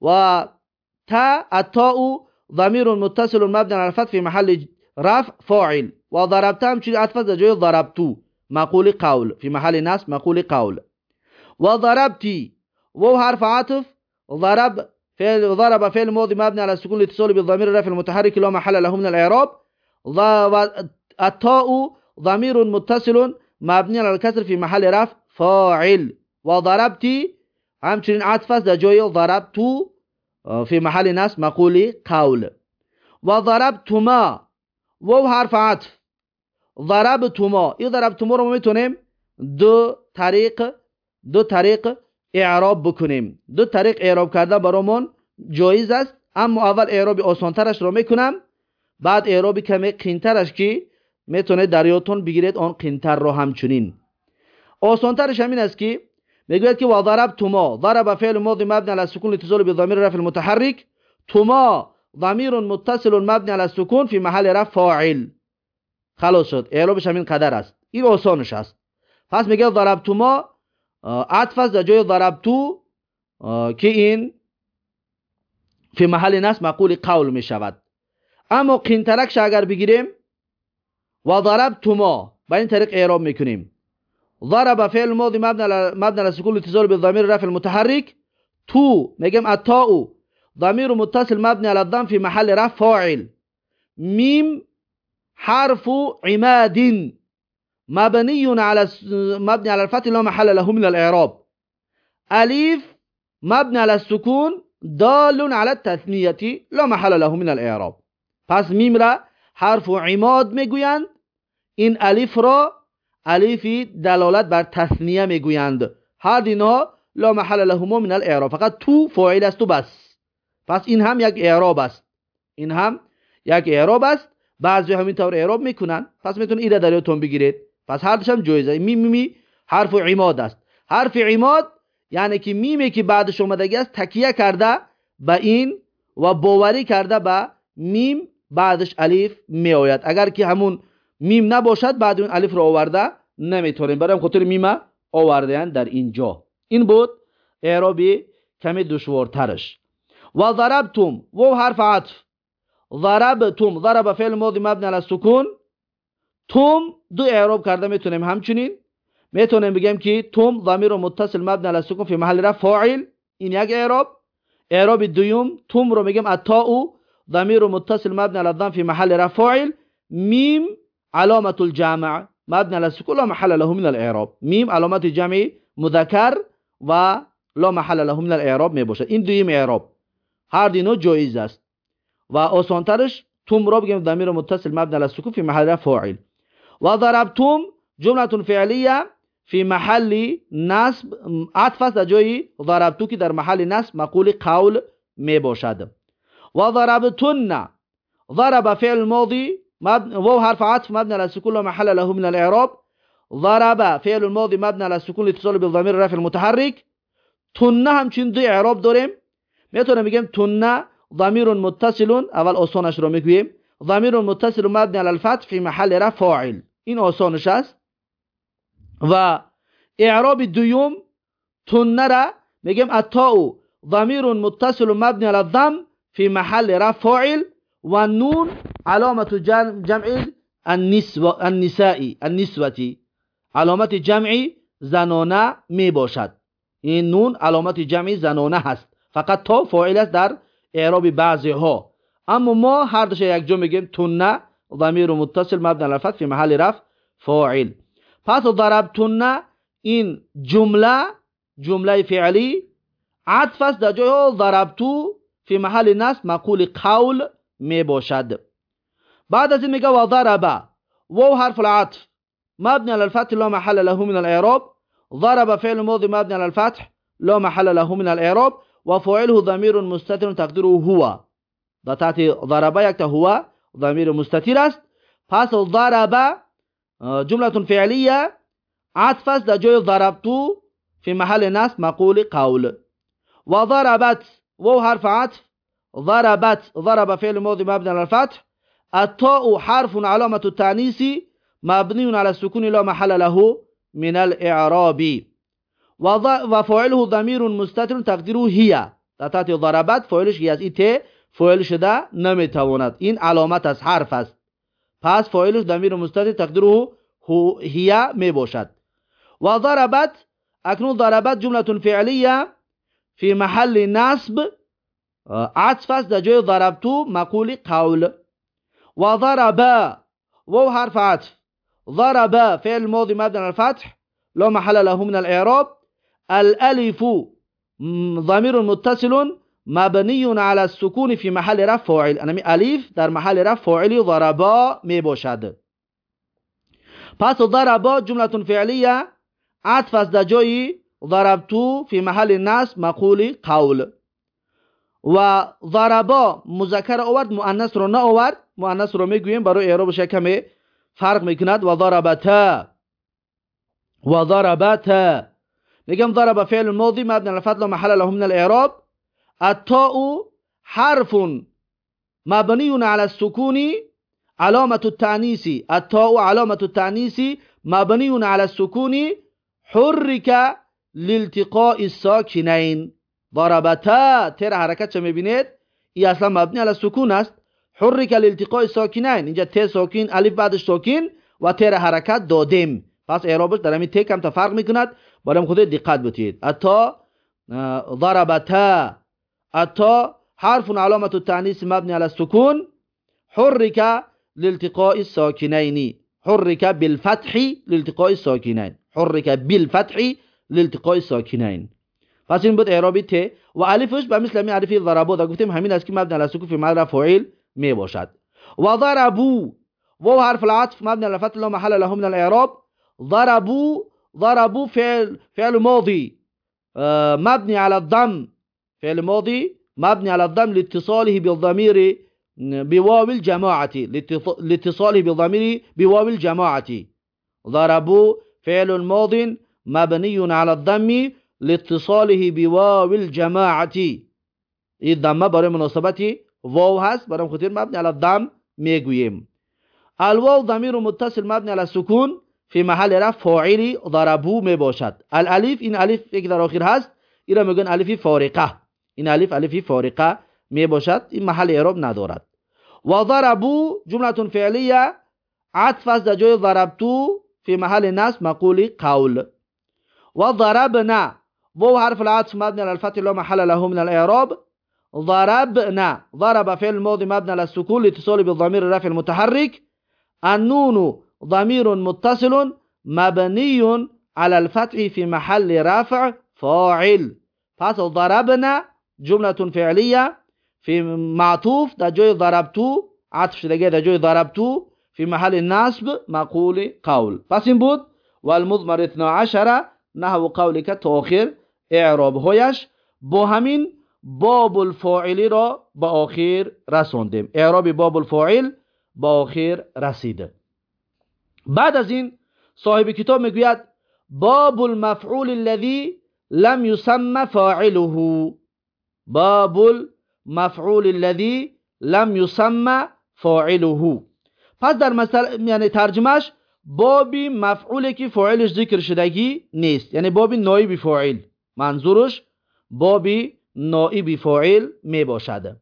و تا التاء ضمير متصل مبني على الفتح في محل رفع فاعل. وضربت هم چیز عطف جای ضربتو مقول قول. في محل نصب مقول قول. وضربتي و حرف عطف ضرب فعل ضرب فعل ماضي مبني على السكون الاتصال بالضمير الرفع المتحرك لا محل له من الإعراب. التاء ضمير متصل مبني على الكسر في محل رفع فاعل وضربت همچنین عطف است در جای ضربت في محل نصب مقول قول وضربتما واو حرف عطف ضربتما این ضربتما رو ما میتونیم دو طریق دو طریق اعراب بکنیم دو طریق اعراب کرده برامون جایز است اما اول اعراب آسانترش رو میکنم بعد اعراب کمی قینترش که می‌تونه در یادتون بگیرید آن قینتر رو همچنین. آسانترش همین است که می‌گوید که وضربتما ضرب فعل ماضی مبنی على السكون اتصال بضمیر رفع المتحرك تما ضمیر متصل مبنی على السكون في محل رفع فاعل. خلاص شد. اعرابش همین قدر است. این آسانش است. پس میگه ضربتما عطف است در جای ضربتو که این فی محل نصب مقول قول می شود اما قینترکش اگر بگیریم و ضربتما با این طریق اعراب میکنیم. ضرب فعل ماضي مبني على مبني على سكون الاتصال بالضمير الرافع المتحرك تو میگم التاء. ضمير متصل مبني على الضم في محل رفع فاعل. ميم حرف عماد. مبني على مبني على الفتح لا محل له من الاعراب. ألف مبني على السكون دال على التثنيه لا محل له من الاعراب. پس میم را حرف عماد میگویند. این الف را الفی دلالت بر تثنیه می‌گویند. هر اینا لا محل لهما من الاعراب. فقط تو فاعل است و بس. پس این هم یک اعراب است. این هم یک اعراب است. بعضی همین طور اعراب می‌کنن. پس میتون ایده دریاتون بگیرید. پس هر هم جایزه. می می می حرف عماد است. حرف عماد یعنی که میمی که بعدش اومدگی است تکیه کرده به این و باوری کرده به میم بعدش الف می آید اگر که همون میم نباشد بعد اون الف رو آورده نمی‌تونیم. برای خاطر آورده در اینجا. این بود اعرابی کمی دشوارترش. و ضربتم و حرف عطف. ضربتم ضرب فعل ماضی مبنی علی السکون. توم دو اعراب کرده می‌تونیم همچنین. می‌تونیم بگیم که توم ضمیر متصل مبنی علی السکون فی محل رفع فاعل. این یک اعراب. اعراب دوم توم رو میگم التاء ضمیر متصل مبنی علی الضم فی محل رفع فاعل. میم علامة الجامع مبني على السكون لا محل له من الاعراب میم علامت جمع مذکر و لا محل له من الاعراب می باشد این دویم اعراب هر دینو جایز است و آسانترش توم را بگیم ضمیر متصل مبني على السكون في محل فاعل و ضربتم جمله فعلیه في محل نصب عطف است جای ضربتو که در محل نصب مقول قول می باشد و ضربتن ضرب فعل ماضی واو حرف عطف مبني على السكون لا محل له من الإعراب. ضرب فعل الماضي مبني على السكون الاتصال بالضمير الرافع المتحرك. تنه همچین دو إعراب داریم. میتونم بگم تنه ضمیر متصل اول آسانش رو میگویم ضمیر متصل مبني على الفتح في محل رفع فاعل. این آسانش است. و إعراب دوم تنه را میگم التاء. ضمیر متصل مبني على الضم في محل رفع فاعل. و نون علامت جمع النسائی النسوتی علامت جمعی زنانه می باشد این نون علامت جمعی زنانه هست فقط تا فاعل است در اعراب بعضی ها اما ما هر دوش یک جا میگیم تنه ضمیر متصل مبنی علی الفتح فی محل رفع فاعل پس ضربتن این جمله جمله فعلی عطف است در جای ضربتو فی محل نصب مقول قول می باشد بعد از میگه و ضرب و حرف العطف. مبني على الفتح لا محل له من الإعراب. ضرب فعل ماضي مبني على الفتح لا محل له من الإعراب. وفاعله ضمير مستتر تقديره هو. ده ضرب یک هو. ضمیر مستتر است. پس ضرب جملة فعلیه عطف است در جای ضربتو في محل نصب مقول قول. وضربت و حرف عطف. ضربت ضرب فعل ماضي مبني على الفتح التاء حرف علامة التأنيث مبني على السكون لا محل له من الإعراب وفاعله ضمير مستتر تقديره هي تحت ضربت فاعلش هي است ایت فاعل شده نمیتواند این علامت از حرف است پس فاعلش ضمیر مستتر تقدیره هي می باشد و ضربت اکنون ضربت جمله فعلیه في محل نصب عطف است در جای ضربتو مقول قول. وضرب واو حرف عطف. ضرب فعل ماضي مبني على الفتح. لا محل له من الإعراب. الألف ضمير متصل مبني على السكون في محل رفع فاعل. أنا ألف در محل رفع فاعلی ضربا می باشد. پس ضربا جملة فعلیه عطف از در جای ضربتو في محل نصب مقول قول. و ضربا مذکر آورد مؤنث رو نه آورد مؤنث رو میگوییم برای اعرابش کمی فرق میکند و ضربتا و ضربتا میگم ضرب فعل ماضی مبني على الفتح محل له من الاعراب التاء حرف مبني على السكون علامة التعنيس التاء علامة التعنيس مبني على السكون حرك لالتقاء الساكنين ضربتا تر حرکت چه میبینید این اصلا مبنی علی سکون است حرک لالتقاء الساکنین اینجا ت ساکین الف بعدش ساکین و تر حرکت دادیم پس اعرابش در همین ت کم تا فرق میکند برام خود دقت بتید اتا ضربتا اتا حرف علامة التعنيس مبني على السكون حرك لالتقاء الساكنين حرك بالفتح لالتقاء الساكنين حرك بالفتح لالتقاء الساكنين پس این بود اعرابی ت و الفش به مثل همین الف ضربو دا گفتیم همین است که مبنی علی السکون فی محل فاعل می باشد. و ضربو و حرف العطف مبني على فتح لا محل له من الاعراب. ضربوا ضربوا فعل فعل ماضي مبني على الضم فعل ماضي مبني على الضم لاتصاله بالضمير بواو الجماعة لاتصاله بالضمير بواو الجماعة ضربوا فعل ماض مبني على الضم لاتصاله بواو الجماعة. این ضمه برای مناسبت واو هست برای خاطر مبني على الضم میگوییم. الواو ضمیر متصل مبني على السكون في محل رفع فاعلی ضربو می باشد الالف این الف یک در آخر هست. این را میگن الف فارقه. این الف الف فارقه می باشد این محل اعراب ندارد. و ضربو جملة فعلیه عطف از در جای ضربتو في محل نصب مقول قول. و ضربنا و حرف العطف مبني على الفتح لا محل له من الإعراب ضربنا ضرب فعل الماضي مبني على السكون لاتصال بالضمير الرافع المتحرك. النون ضمير متصل مبني على الفتح في محل رفع فاعل. پس ضربنا جملة فعلية في معطوف در جای ضربتو عطف شدگی در جای ضربتو في محل نصب مقول قول. این بود والمضمر 12 نحو قولك تاخر эъробҳояш бо ҳамин бобулфоилиро ба охир расондем эъроби бобулфоил ба охир расид баъд аз ин соҳиби китоб мегӯяд бобулмафъули аллазӣ лам юсамма фоилуҳу бобулмафъули аллазӣ лам юсамма фоилуҳу пас дар яъне тарҷумаш боби мафъуле ки фоилаш зикр шудагӣ нест яъне боби ноиби фоил منظورش بابی نایب فاعل می باشد.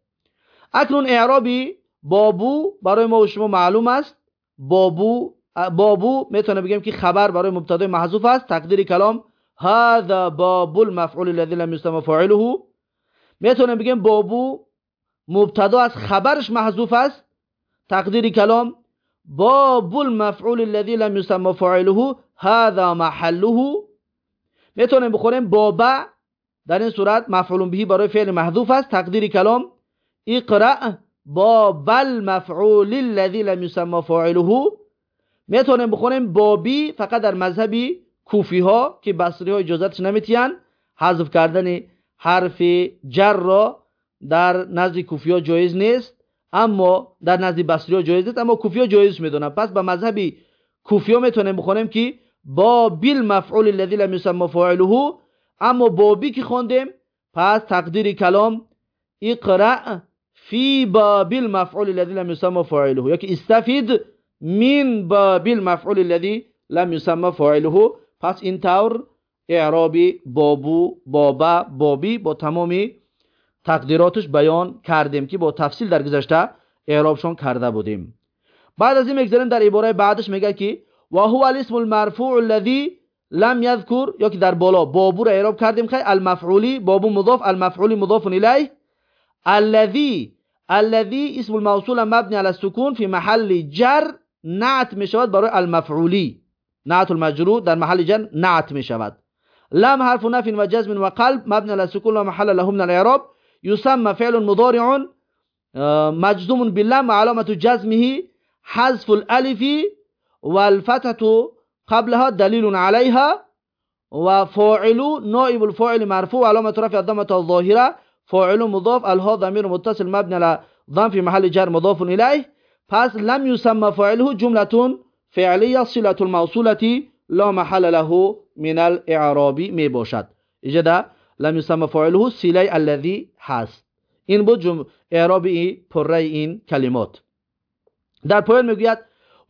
اکنون اعرابی بابو برای ما و شما معلوم است. بابو بابو می‌تونه بگیم که خبر برای مبتدا محذوف است. تقدیر کلام هذا باب المفعول الذي لم يسمى فاعله. می‌تونه بگیم بابو مبتدا از خبرش محذوف است. تقدیر کلام باب المفعول الذي لم يسمى فاعله هذا محله. می‌تونه بخوریم. بابا در این صورت مفعول به برای فعل محذوف است. تقدیر کلام. اقرا باب المفعول الذي لم يسمى فاعله. می‌تونیم بخونیم بابی فقط در مذهبی کوفی ها که بصری ها اجازتش نمیتین حذف کردن حرف جر را در نزد کوفی ها جایز نیست. اما در نزد بصری ها جایز نیست. اما کوفی ها جایز می‌دونن. پس به مذهبی کوفی ها می‌تونیم بخونیم که با بیل مفعول الذی لم یسمى فاعله اما بابی که خوندیم پس تقدیر کلام اقرا فی باب المفعول الذي لم يسمى فاعله. یا که استفید من باب المفعول الذي لم يسمى فاعله. پس این طور اعرابی بابو بابا بابی با تمامی تقدیراتش بیان کردیم که با تفصیل در گذشته اعرابشون کرده بودیم. بعد از این می‌گذاریم در عباره بعدش میگه که و هو الاسم المرفوع الذي لم يذكر که در بالا بابو را اعراب کردیم که المفعولی بابو مضاف المفعولی مضاف الیه. الذي الذي اسم الموصول مبني على السكون في محل جر نعت میشود برای المفعولی. نعت المجرور در محل جر نعت میشود. لام حرف نفي وجزم وقلب مبني على السكون لا محل له من الاعراب. يسمى فعل مضارع مجزوم باللام وعلامة جزمه حذف الالف والفتحة قبلها دليل عليها وفاعل نائب الفاعل مرفوع علامة رفع الضمة الظاهرة فاعل مضاف الها ضمير متصل مبني على ضم في محل جر مضاف إليه پس لم يسمى فاعله جملة فعلية صلة الموصولة لا محل له من الاعراب می باشد اینجا لم يسمى فاعله سیله الذي هست این بود جم... اعراب این پره این کلمات در پایان میگوید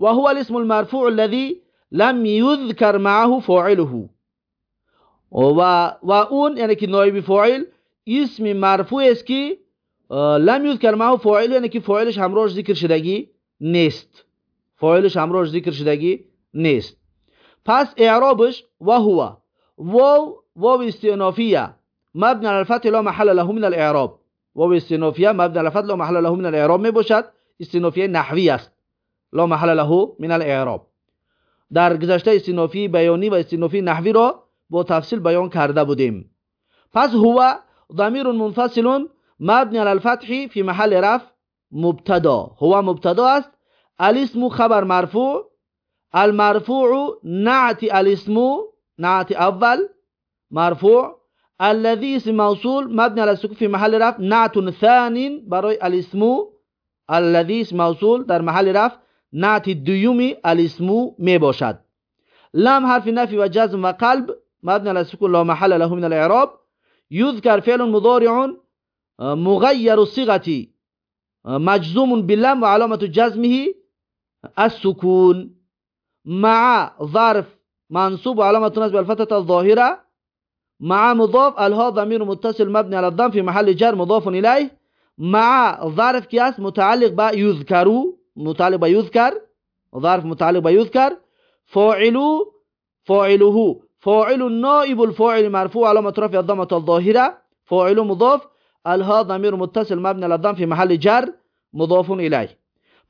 و هو الاسم المرفوع الذي لم يذكر معه فاعله. و و اون یعنی که نایب فاعل اسم مرفوع است که لم یذکر معه فاعل یعنی که فاعلش همراهش ذکر شدگی نیست. فاعلش همراهش ذکر شدگی نیست. پس اعرابش و هو واو واو استئنافیه. مبنی على الفتح لا محل له من الاعراب. واو استئنافیه مبنی على الفتح لا محل له من الاعراب می باشد استئنافیه نحوی است. لا محل له من الاعراب در گذشته استئنافی بیانی و استئنافی نحوی را با تفصیل بیان کرده بودیم پس هو ضمیر منفصل مبنی على الفتح في محل رفع مبتدا هو مبتدا است الاسم خبر مرفوع المرفوع نعت الاسم نعت اول مرفوع الذي اسم موصول مبني على السكون في محل رفع نعت ثان برای الاسم الذي اسم موصول در محل رفع نعت دویومی الاسم می باشد لام حرف نفی و جزم و قلب مبني على السكون لا محل له من الاعراب يذكر فعل مضارع مغير الصيغه مجزوم باللام وعلامه جزمه السكون مع ظرف منصوب وعلامة نصب الفتحة الظاهرة مع مضاف الها ضمير متصل مبني على الضم في محل جر مضاف إليه مع ظرف كياس متعلق بيذكر متعلق بيذكر ظرف متعلق بيذكر فاعل فاعله فاعل النائب الفاعل مرفوع علامة رفع الضمة الظاهرة. فاعل مضاف. الها ضمير متصل مبني على الضم في محل جر مضاف إليه.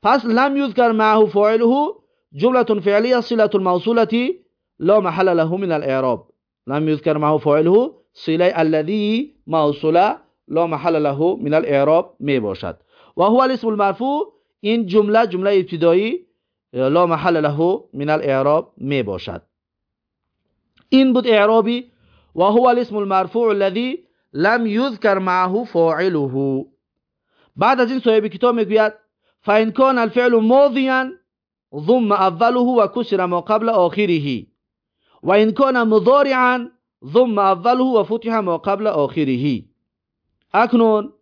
پس لم يذكر معه فاعله. جملة فعلية صلة الموصولة. لا محل له من الإعراب. لم يذكر معه فاعله. صلة الذي موصولة لا محل له من الإعراب. می باشد. و الاسم المرفوع. این جمله جمله ابتدایی لا محل له من الاعراب می باشد. این بود اعرابی و هو الاسم المرفوع الذي لم يذكر معه فاعله. بعد از این صاحب کتاب میگوید فإن كان الفعل ماضيا ضم أوله وكسر ما قبل آخره. وإن كان مضارعا ضم أوله وفتح ما قبل آخره. اکنون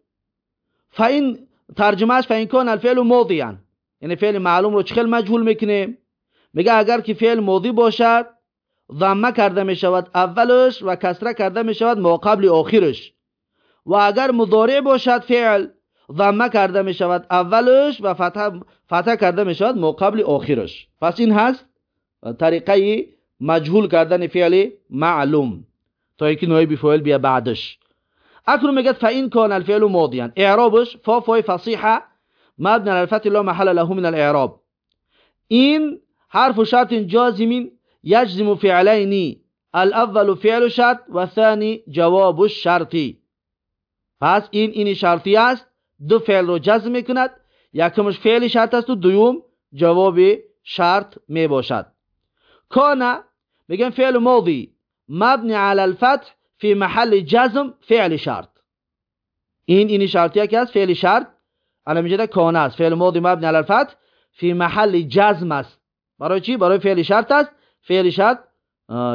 فإن ترجمهش فإن كان الفعل ماضيا یعنی فعل معلوم رو چخیل مجهول می‌کنیم. میگه اگر که فعل ماضی باشد ضمه کرده می شود اولش و کسره کرده می شود ما قبل آخرش. و اگر مضارع باشد فعل ضمه کرده می شود اولش و فتح, فتح کرده می شود مقابل آخرش. پس این هست طریقه مجهول کردن فعل معلوم. تا اینکه نوعی فعل بیا بعدش. اکنون میگه فاین کان الفعل ماضیا اعرابش فا فای فصیحه مبنی على الفتح لا محل له من الاعراب این حرف شرط جازم يجزم فعلين الاول فعل شرط و ثانی جواب الشرطی پس این این شرطی است دو فعل رو جزم میکند یکمش فعل شرط است و دوم جواب شرط می باشد کانا میگن فعل ماضی مبنی علی الفتح فی محل جزم فعل شرط. این این شرطیه که است فعل شرط. الان میگه کانا است. فعل ماضی مبنی علی الفتح. فی محل جزم است. برای چی؟ برای فعل شرط است. فعل شرط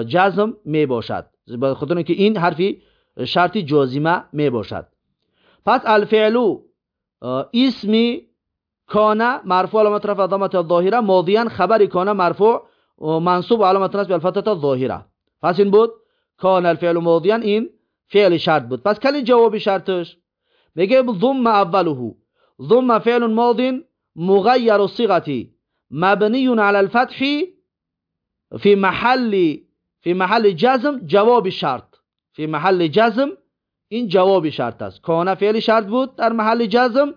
جزم می باشد. خاطر که این حرفی شرطی جازمه می باشد. پس الفعلو اسم کان مرفوع علامت رفع ضمت الظاهره ماضیا خبر کان مرفوع منصوب علامت نصب الفتحه الظاهره پس این بود کان الفعل ماضیا این فعل شرط بود پس کلی جواب شرطش میگه ضم اوله ضم فعل ماض مغیر الصيغه مبني على الفتح في محل في محل جزم جواب شرط في محل جزم این جواب شرط است کان فعل شرط بود در محل جزم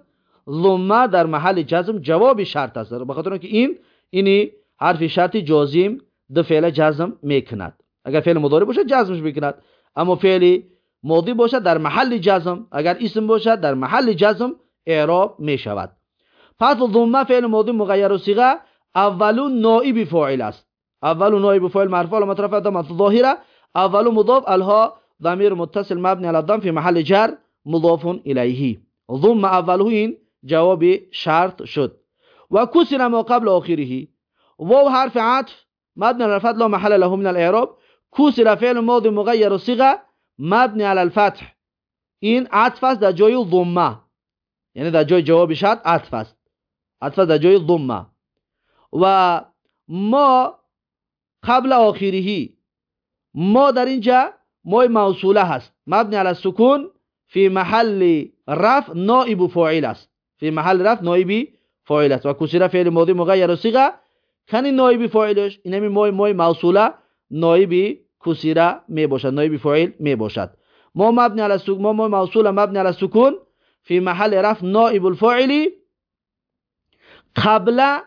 ضمه در محل جزم جواب شرط است بخاطر که این اینی حرف شرط جازم دو فعل جزم میکند اگر فعل مضارع باشد جزمش میکند اما فعل ماضی باشد در محل جزم اگر اسم باشد در محل جزم اعراب میشود پس ضمه فعل ماضی مغیر و صیغه اولو نائب فاعل است اولو نائب فاعل مرفوع علامت رفع ضمه ظاهره اولو مضاف الها ضمیر متصل مبنی علی الضم فی محل جر مضاف الیه ضم اوله این جواب شرط شد و کسر ما قبل آخره واو حرف عطف مبني على الفتح لا محل له من الاعراب كسر فعل ماضي مغير الصيغه مبني على الفتح این عطف است در جای ضمه یعنی در جای جواب شرط عطف است عطف در جای ضمه و ما قبل آخرهی ما در اینجا ما موصوله هست مبنی علی السکون فی محل رفع نائب فاعل است فی محل رفع نائب فاعل است و کسر فعل ماضی مغیر صيغه کنی نائب فاعلش اینمی ما ما موصوله نائب کسیره می باشد نائب فاعل می باشد ما مبنی علی السکون ما ما موصوله مبنی علی السکون فی محل رفع نائب الفاعل قبل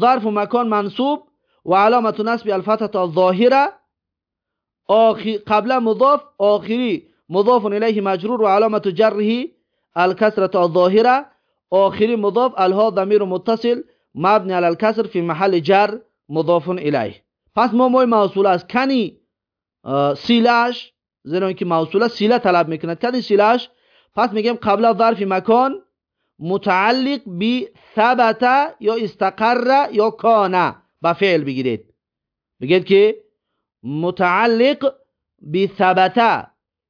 ظرف مکان منصوب و علامت نصب الفتحه الظاهره قبل مضاف آخری مضاف الیه مجرور و علامت جره الكسرة الظاهره آخری مضاف الها ضمیر متصل مبنی علی الكسر فی محل جر مضاف الیه پس ما موی موصول است. کنی سیلش زیرا اینکه موصول سیله طلب می‌کند. کنی سیلش پس میگیم قبل ظرف مکان متعلق بی ثبت یا استقر یا کانه با فعل بگیرید. بگید که متعلق به ثبته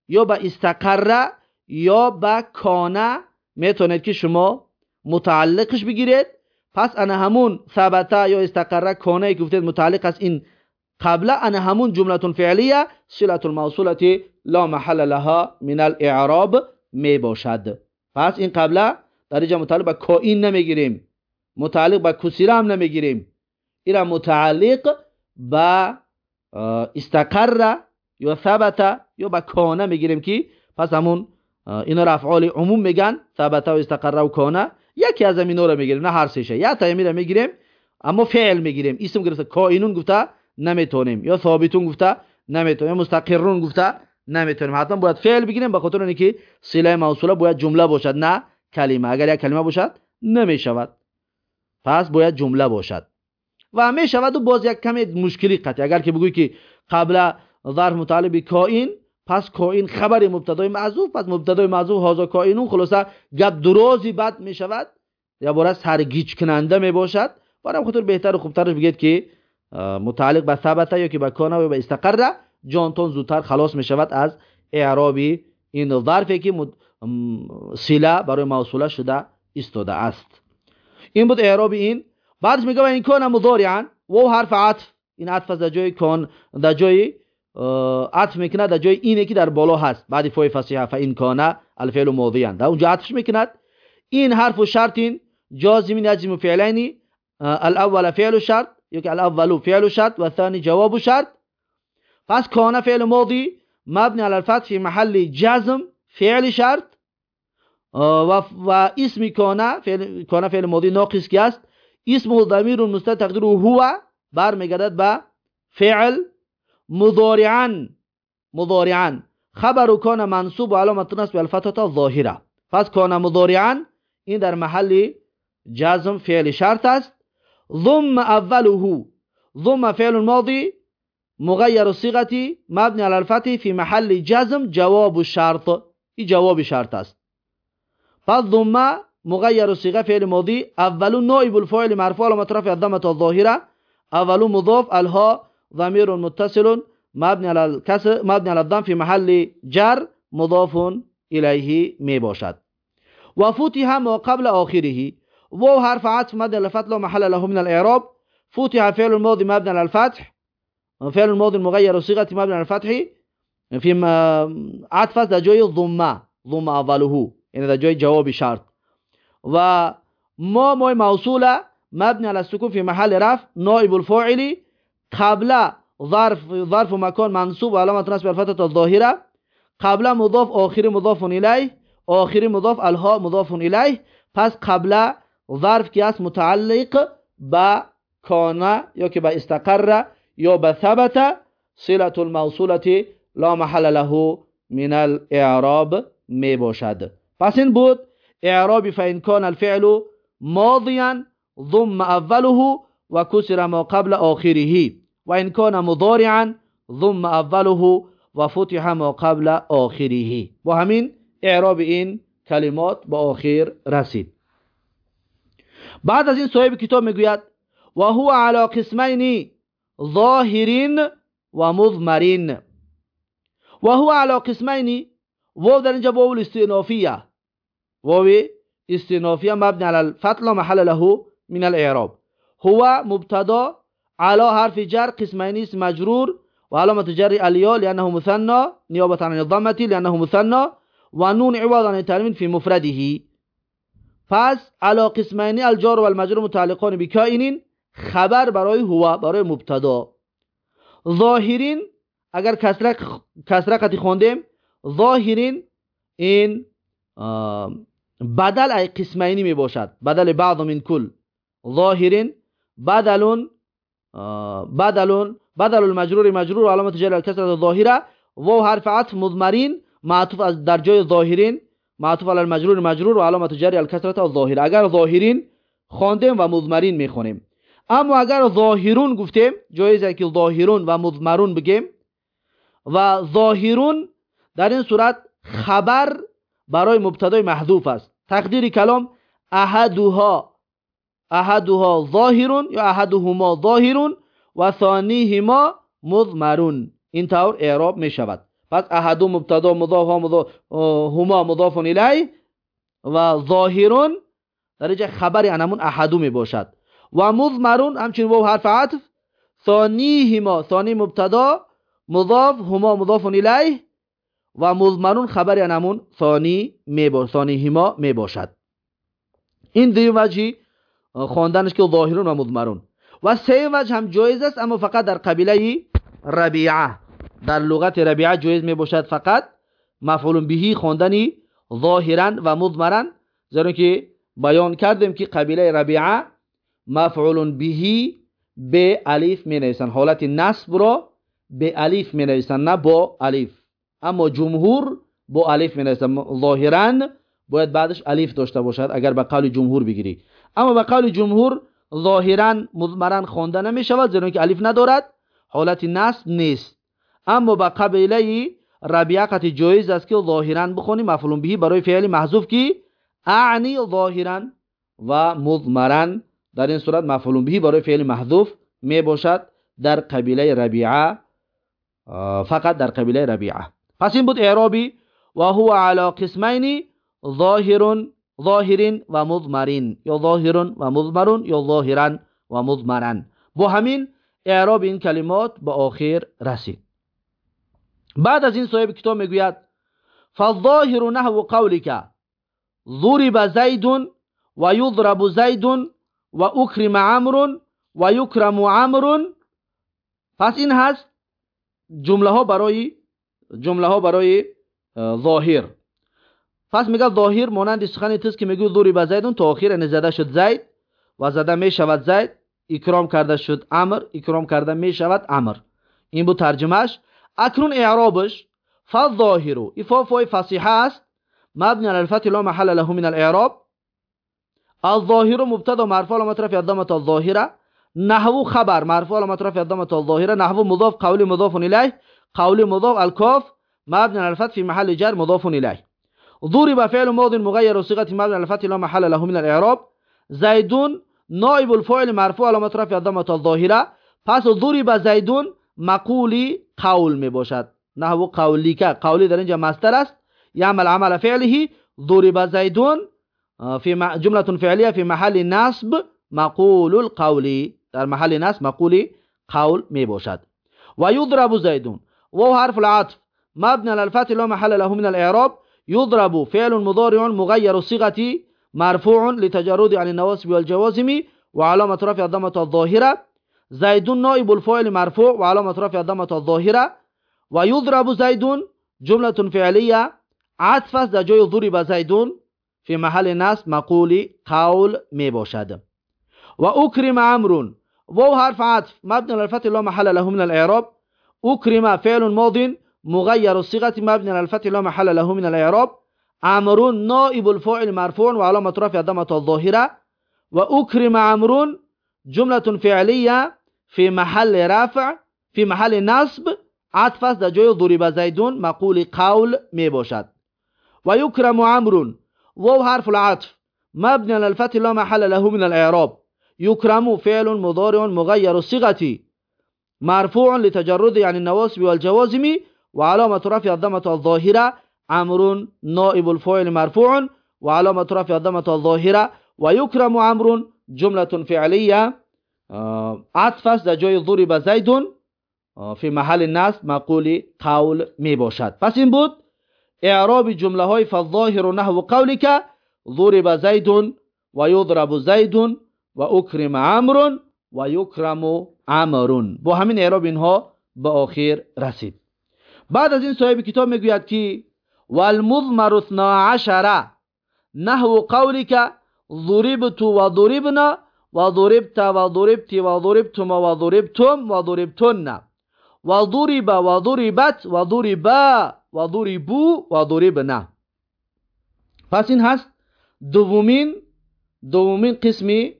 یا به استقره یا به کانه می‌تونید که شما متعلقش بگیرید. پس انا همون ثبته یا استقره کانه که گفتید متعلق است این قبل انا همون جمله فعلیه صلت الموصولت لا محل لها من الاعراب می باشد. پس این قبله در اینجا متعلق به کائین نمی‌گیریم. متعلق به کسیره هم نمی‌گیریم. این متعلق به استقر یا ثبت یا به کانه می‌گیریم که پس همون اینا را افعال عموم میگن ثبت و استقر و کانه. یکی از اینا رو می‌گیریم نه هر سیشه یا تایمی رو می‌گیریم اما فعل می‌گیریم. اسم گرفته کائنون گفته نمی‌تونیم. یا ثابتون گفته نمی‌تونیم. یا مستقرون گفته نمی‌تونیم. حتما باید فعل بگیریم به خاطر اینکه صله موصوله باید جمله باشد نه کلمه. اگر یک کلمه باشد نمی‌شود. پس باید جمله باشد. و می شود و باز یک کمی مشکلی قطعی. اگر که بگوی که قبل ظرف مطالب کائن پس کائن خبر مبتدای معذوف پس مبتدای معذوف هازا کائنون. خلاصه گپ درازی بد می شود یا برای سرگیج کننده می باشد برای خاطر بهتر و خوبترش بگید که متعلق به ثبته یا که به کانه و به استقره جانتون زودتر خلاص می شود از اعرابی این ظرفی که سیله برای موصوله شده استاده است. این بود اعراب این. بعدش میگه و این کان مضارعا. و حرف عطف. این عطف در جای کان در جای عطف می‌کنه در جای اینه که در بالا هست. بعد فوی فصیحه فین کانه الفعل ماضیان در اونجا عطفش می‌کند. این حرف و شرط جازم یجزم فعلین الاول فعل شرط. يقول الاول فعل شرط والثاني جواب شرط پس کان فعل ماضی مبني على الفتح في محل جزم فعل شرط و, و اسم کان فعل کان فعل ماضی ناقص کی است اسمه ضمیر مستتر تقدیره هو برمیگردد به فعل مضارعا مضارعا خبر کان منصوب و علامت نصب الفتحه الظاهره پس کان مضارعا این در محل جزم فعل شرط است ضم اوله ضم فعل الماضي مغير الصيغه مبني على الفتح في محل جزم جواب الشرط این جواب شرط است پس ضم مغير الصيغه فعل ماضي اول نائب الفاعل مرفوع علامه رفع الضمه الظاهره اول مضاف الها ضمير متصل مبني على الكسر مبني على الضم في محل جر مضاف اليه می باشد و فتح ما قبل آخره و حرف عطف مبني على الفتح لا محل له من الإعراب. فتح فعل الماضي مبني على الفتح فعل الماضي المغير صيغة مبني على الفتح في عطف در جای ضمه ضم اوله يعني در جای جواب شرط. و ما موي موصولة مبني على السكون في محل رفع نائب الفاعل قبل ظرف ظرف مكان منصوب علامة نصب الفتحة الظاهرة. قبل مضاف آخر مضاف إليه آخر مضاف الها مضاف إليه. پس قبل ظرف که است متعلق با کانا یا که با استقر یا با ثبت صلت الموصولت لا محل له من الاعراب می باشد پس این بود اعراب فإن كان الفعل ماضيا ضم اوله و کسر ما قبل آخره و این کان مضارعا ضم اوله و فتح ما قبل آخره با همین اعراب این کلمات با آخر رسید بعد از این صاحب کتاب میگوید و هو على قسمین ظاهرین و مضمرین. و هو على قسمین؟ واو در اینجا واو الاستئنافیه. واو استئنافیه مبنی على الفتح محل له من الاعراب. هو مبتدا على حرف جر قسمين اسم مجرور وعلامة جر الياء لأنه مثنى نيابة عن الضمة لأنه مثنى ونون عوض عن التنوين في مفرده. پس على قسمين الجار والمجرور متعلقان بكائن خبر برای هو برای مبتدا. ظاهرین اگر کسره قطی خوندیم ظاهرین این بدل ای قسمینی می باشد بدل بعض من کل. ظاهرین بدل بدل بدل المجرور مجرور و علامت جر الكسره ظاهره و حرف عطف مضمرین معطوف از در جای ظاهرین. معطوف علی المجرور مجرور و علامت جر الكسره ظاهره اگر ظاهرین خواندیم و مضمرین می‌خونیم. اما اگر ظاهرون گفتیم جایزه که ظاهرون و مضمرون بگیم و ظاهرون در این صورت خبر برای مبتدای محذوف است. تقدیر کلام احدها احدها ظاهرون یا احدهما ظاهرون و ثانیهما مضمرون. این طور اعراب می شود پس احدو مبتدا مضاف هما مضاف الیه و ظاهرون در اینجا خبر انمون احدو می باشد و مضمرون همچنین واو حرف عطف ثانیهما ثانی مبتدا مضاف هما مضاف الیه و مضمرون خبر انمون ثانی می باشد ثانیهما می باشد این دیو وجهی خواندنش که ظاهرون و مضمرون و سه وجه هم جایز است اما فقط در قبیله ربیعه در لغت ربیعه جایز می باشد فقط مفعول بهی خواندنی ظاهرا و مضمرا زیرا که بیان کردیم که قبیله ربیعه مفعول بهی به الف می نویسن حالت نصب را به الف می نویسن نه با الف. اما جمهور با الف می نویسن ظاهرا باید بعدش الف داشته باشد اگر به قول جمهور بگیری. اما به قول جمهور ظاهرا مضمرا خوانده نمی شود زیرا که الف ندارد. حالت نصب نیست. аммо ба қабилаи рабиақати ҷоиз аст ки зоҳиран бихонӣ мафулунбиҳӣ барои феъли маҳзуф ки аъни зоҳиран ва мудмаран дар ин сурат мафулунбиҳӣ барои феъли маҳзуф мебошад дар қабилаи рабиа фақат дар қабилаи рабиа. Пас ин буд эъроби ва ҳуа ала қисмайни зоҳирун зоҳирин ва мудмарин ё зоҳирун ва мудмарун ё зоҳиран ва мудмаран. Бо ҳамин эъроби ин калимот ба охир расид. بعد از این صاحب کتاب می‌گوید فالظاهر نحو قولك ضرب زید و یضرب زید و اکرم عمر و یکرم عمر پس این هست جمله ها برای جمله ها برای ظاهر. پس میگه ظاهر مانند سخن تست که میگه به زیدون تا آخر زده شد زید و زده می شود زید اکرام کرده شد امر اکرام کرده می شود امر این بود ترجمهش اکنون اعرابش فالظاهر. افا فای فصیحه است مبنی على الفتح لا محل له من الإعراب. الظاهر مبتدا مرفوع علامت رفع الضمه الظاهرة. نحو خبر مرفوع علامت رفع الضمه الظاهرة. نحو مضاف قول مضاف الیه قول مضاف الكاف. مبني على الفتح في محل جر مضاف الیه ضرب فعل ماض مغير وصيغه مبني على الفتح لا محل له من الإعراب. زيدون نائب الفاعل مرفوع علامت رفع الضمه الظاهرة. پس ضرب زيدون مقولی قول می باشد نحو قولی که قولی در اینجا مستر است یعمل عمل فعله ضرب زیدون في جمله فعلیه في محل نصب مقول القولی در محل نصب مقولی قول می باشد و یضرب زیدون و حرف العطف مبني على الفتح لا محل له من الاعراب يضرب فعل مضارع مغير صيغة مرفوع لتجرد عن النواسب والجوازم وعلامة رفع الضمة الظاهرة زيد نائب الفاعل مرفوع وعلامة رفع الضمة الظاهرة. ويضرب زيد جملة فعلية. عطف است در جای ضرب زيد في محل نصب مقول قول ميبوشاد وأكرم عمر واو حرف عطف. مبني على لا محل له من الإعراب. أكرم فعل ماض. مغير الصيغة مبني على لا محل له من الإعراب. عمر نائب الفاعل مرفوع وعلامة رفع ضمة الظاهرة. وأكرم عمر جملة فعلية. في محل رفع في محل نصب عطف است در جای ضرب زیدون مقول قول می باشد. و یکرم عمر واو حرف العطف. مبني على الفتح لا محل له من الاعراب. يكرم فعل مضارع مغير الصيغه مرفوع لتجرد عن النواصب والجوازم وعلامة رفع الضمة الظاهرة. عمر نائب الفاعل مرفوع وعلامة رفع الضمة الظاهرة. ويكرم عمر جملة فعلية عطف است در جای ضرب زیدون فی محل نصب مقول قول می باشد پس این بود اعراب جمله های فالظاهر نحو قولک ضرب زید و یضرب زید و اکرم عمر و یکرم عمر با همین اعراب اینها به آخر رسید بعد از این صاحب کتاب میگوید که والمضمر 12 نحو قولک ضربت و ضربنا و ضربت و ضربتی و ضربتم و ضربتم و ضربتن و ضرب و ضربت و ضربا و ضربو و ضربنا پس این هست دومین دومین قسمی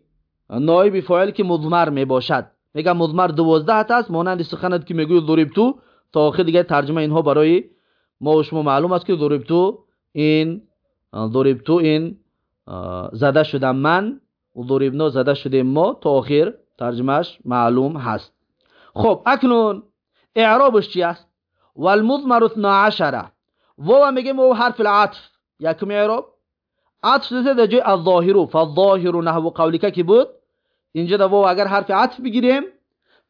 نایب فاعل که مضمر می باشد میگم مضمر دوازده هست مانند سخنت که میگوی ضربتو تا آخر دیگه ترجمه اینها برای ما و شما معلوم است که ضربتو این ضربتو این زده شدم من و ضربنا زده شدیم ما تا آخر ترجمهش معلوم هست خب اکنون اعرابش چی است والمضمر 12 و میگیم او حرف العطف یکم اعراب عطف در جای الظاهر فالظاهر نحو قولک کی بود اینجا در واو اگر حرف عطف بگیریم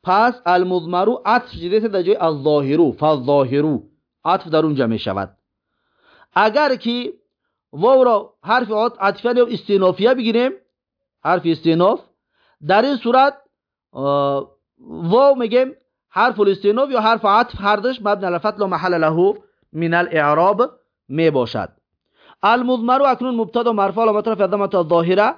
پس المضمر عطف شده در جای الظاهر فالظاهر عطف در اونجا می شود اگر که واو را حرف عطفیه یا استینافیه بگیریم حرف استیناف در این صورت واو میگیم حرف الاستیناف یا حرف عطف هر دش مبنی علی فتح محل له من الاعراب می باشد المضمر اکنون مبتدا مرفوع علامت رفع ضمه الظاهره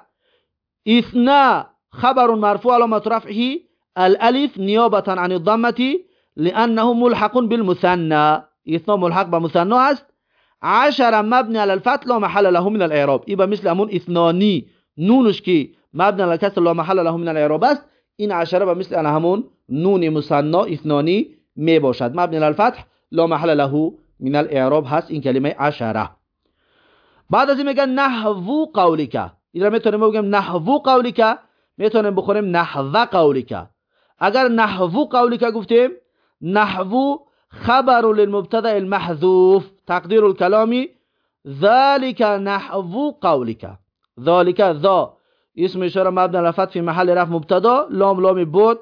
اثنا خبر مرفوع علامت رفعه الالف نيابه عن الضمه لانه ملحق بالمثنى اثنا ملحق بمثنى است عشر مبني على الفتح لا محل له من الاعراب يبقى مثل امون اثناني نونش کی مبني على الكسر لا محل له من الاعراب است این عشره به مثل همون نون مثنا اثنانی می باشد مبنی الفتح لا محل له من الاعراب هست این کلمه عشره بعد از این میگن نحو قولک این را میتونیم بگیم نحو قولک میتونیم بخوریم نحو قولک اگر نحو قولک گفتیم نحو خبر للمبتدا المحذوف تقدير الكلام ذلك نحو قولك ذلك ذا اسم اشاره مبني على فتح في محل رفع مبتدا لام لام بود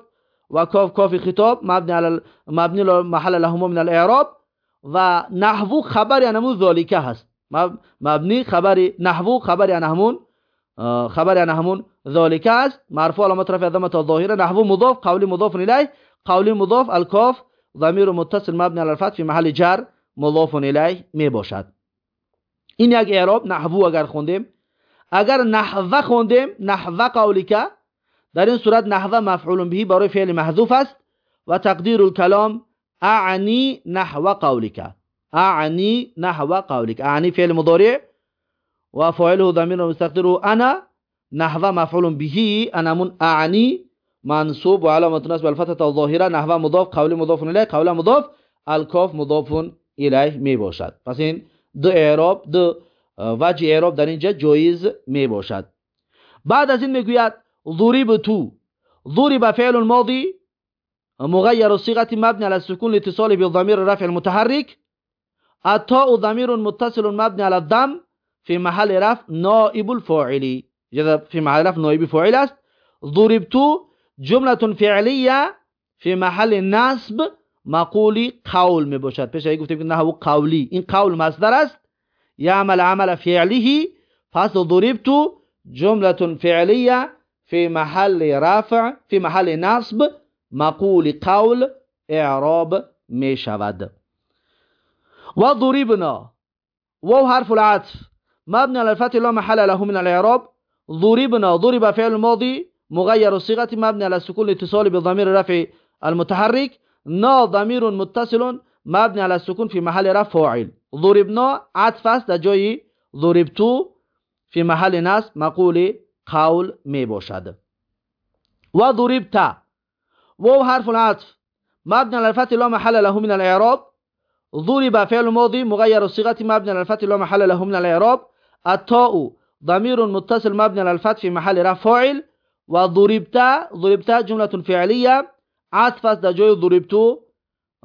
و کاف کاف خطاب مبنی علی مبنی محل لهما من الاعراب و نحو خبر یعنی همون ذالکه هست مبنی خبر نحو خبر یعنی همون خبر یعنی همون ذالکه است مرفوع علامت رفع ضمه الظاهره نحو مضاف قولی مضاف الیه قولی مضاف الکاف ضمیر متصل مبنی علی الفتح فی محل جر مضاف الیه می باشد این یک اعراب نحو اگر خوندیم اگر نحو خوندیم نحو قولی که در این صورت نحو مفعول به برای فعل محذوف است و تقدیر الکلام اعنی نحو قولک اعنی نحو قولک اعنی فعل مضارع و فاعله ضمیر مستقر انا نحو مفعول به انا من اعنی منصوب و علامت نصب الفتحه الظاهره نحو مضاف قول مضاف الیه قول مضاف الکاف مضاف الیه می باشد پس این دو اعراب دو وجه اعراب در اینجا جایز می باشد بعد از این می‌گوید ضربت ضرب فعل الماضي مغير الصيغة مبني على السكون لاتصاله بالضمير الرافع المتحرك التاء ضمير متصل مبني على الضم في محل رفع نائب الفاعل. في محل رفع نائب فاعل است. ضربت جملة فعلية في محل نصب مقولی قول می باشد پیش گفتیم که نحو قولی این قول مصدر است. یعمل عمل فعله پس ضربت جملة فعلية في محل رفع في محل نصب مقول قول إعراب می شود. و ضربنا حرف العطف. مبني على الفتح لا محل له من الإعراب. ضربنا ضرب فعل الماضي مغير الصيغة مبني على السكون الاتصال بالضمير الرفع المتحرك. نا ضمير متصل مبني على السكون في محل رفع فاعل. ضربنا عطف است در جای ضربتو في محل نصب مقول قول می باشد و ضربت و حرف العطف. مبني على الفتح لا محل له من الإعراب. ضرب فعل ماضي مغير الصيغة مبني على الفتح لا محل له من الإعراب. التاء ضمير متصل مبني على الفتح في محل رفع فاعل. وضربت ضربت جملة فعلية. عطف است در جای ضربتو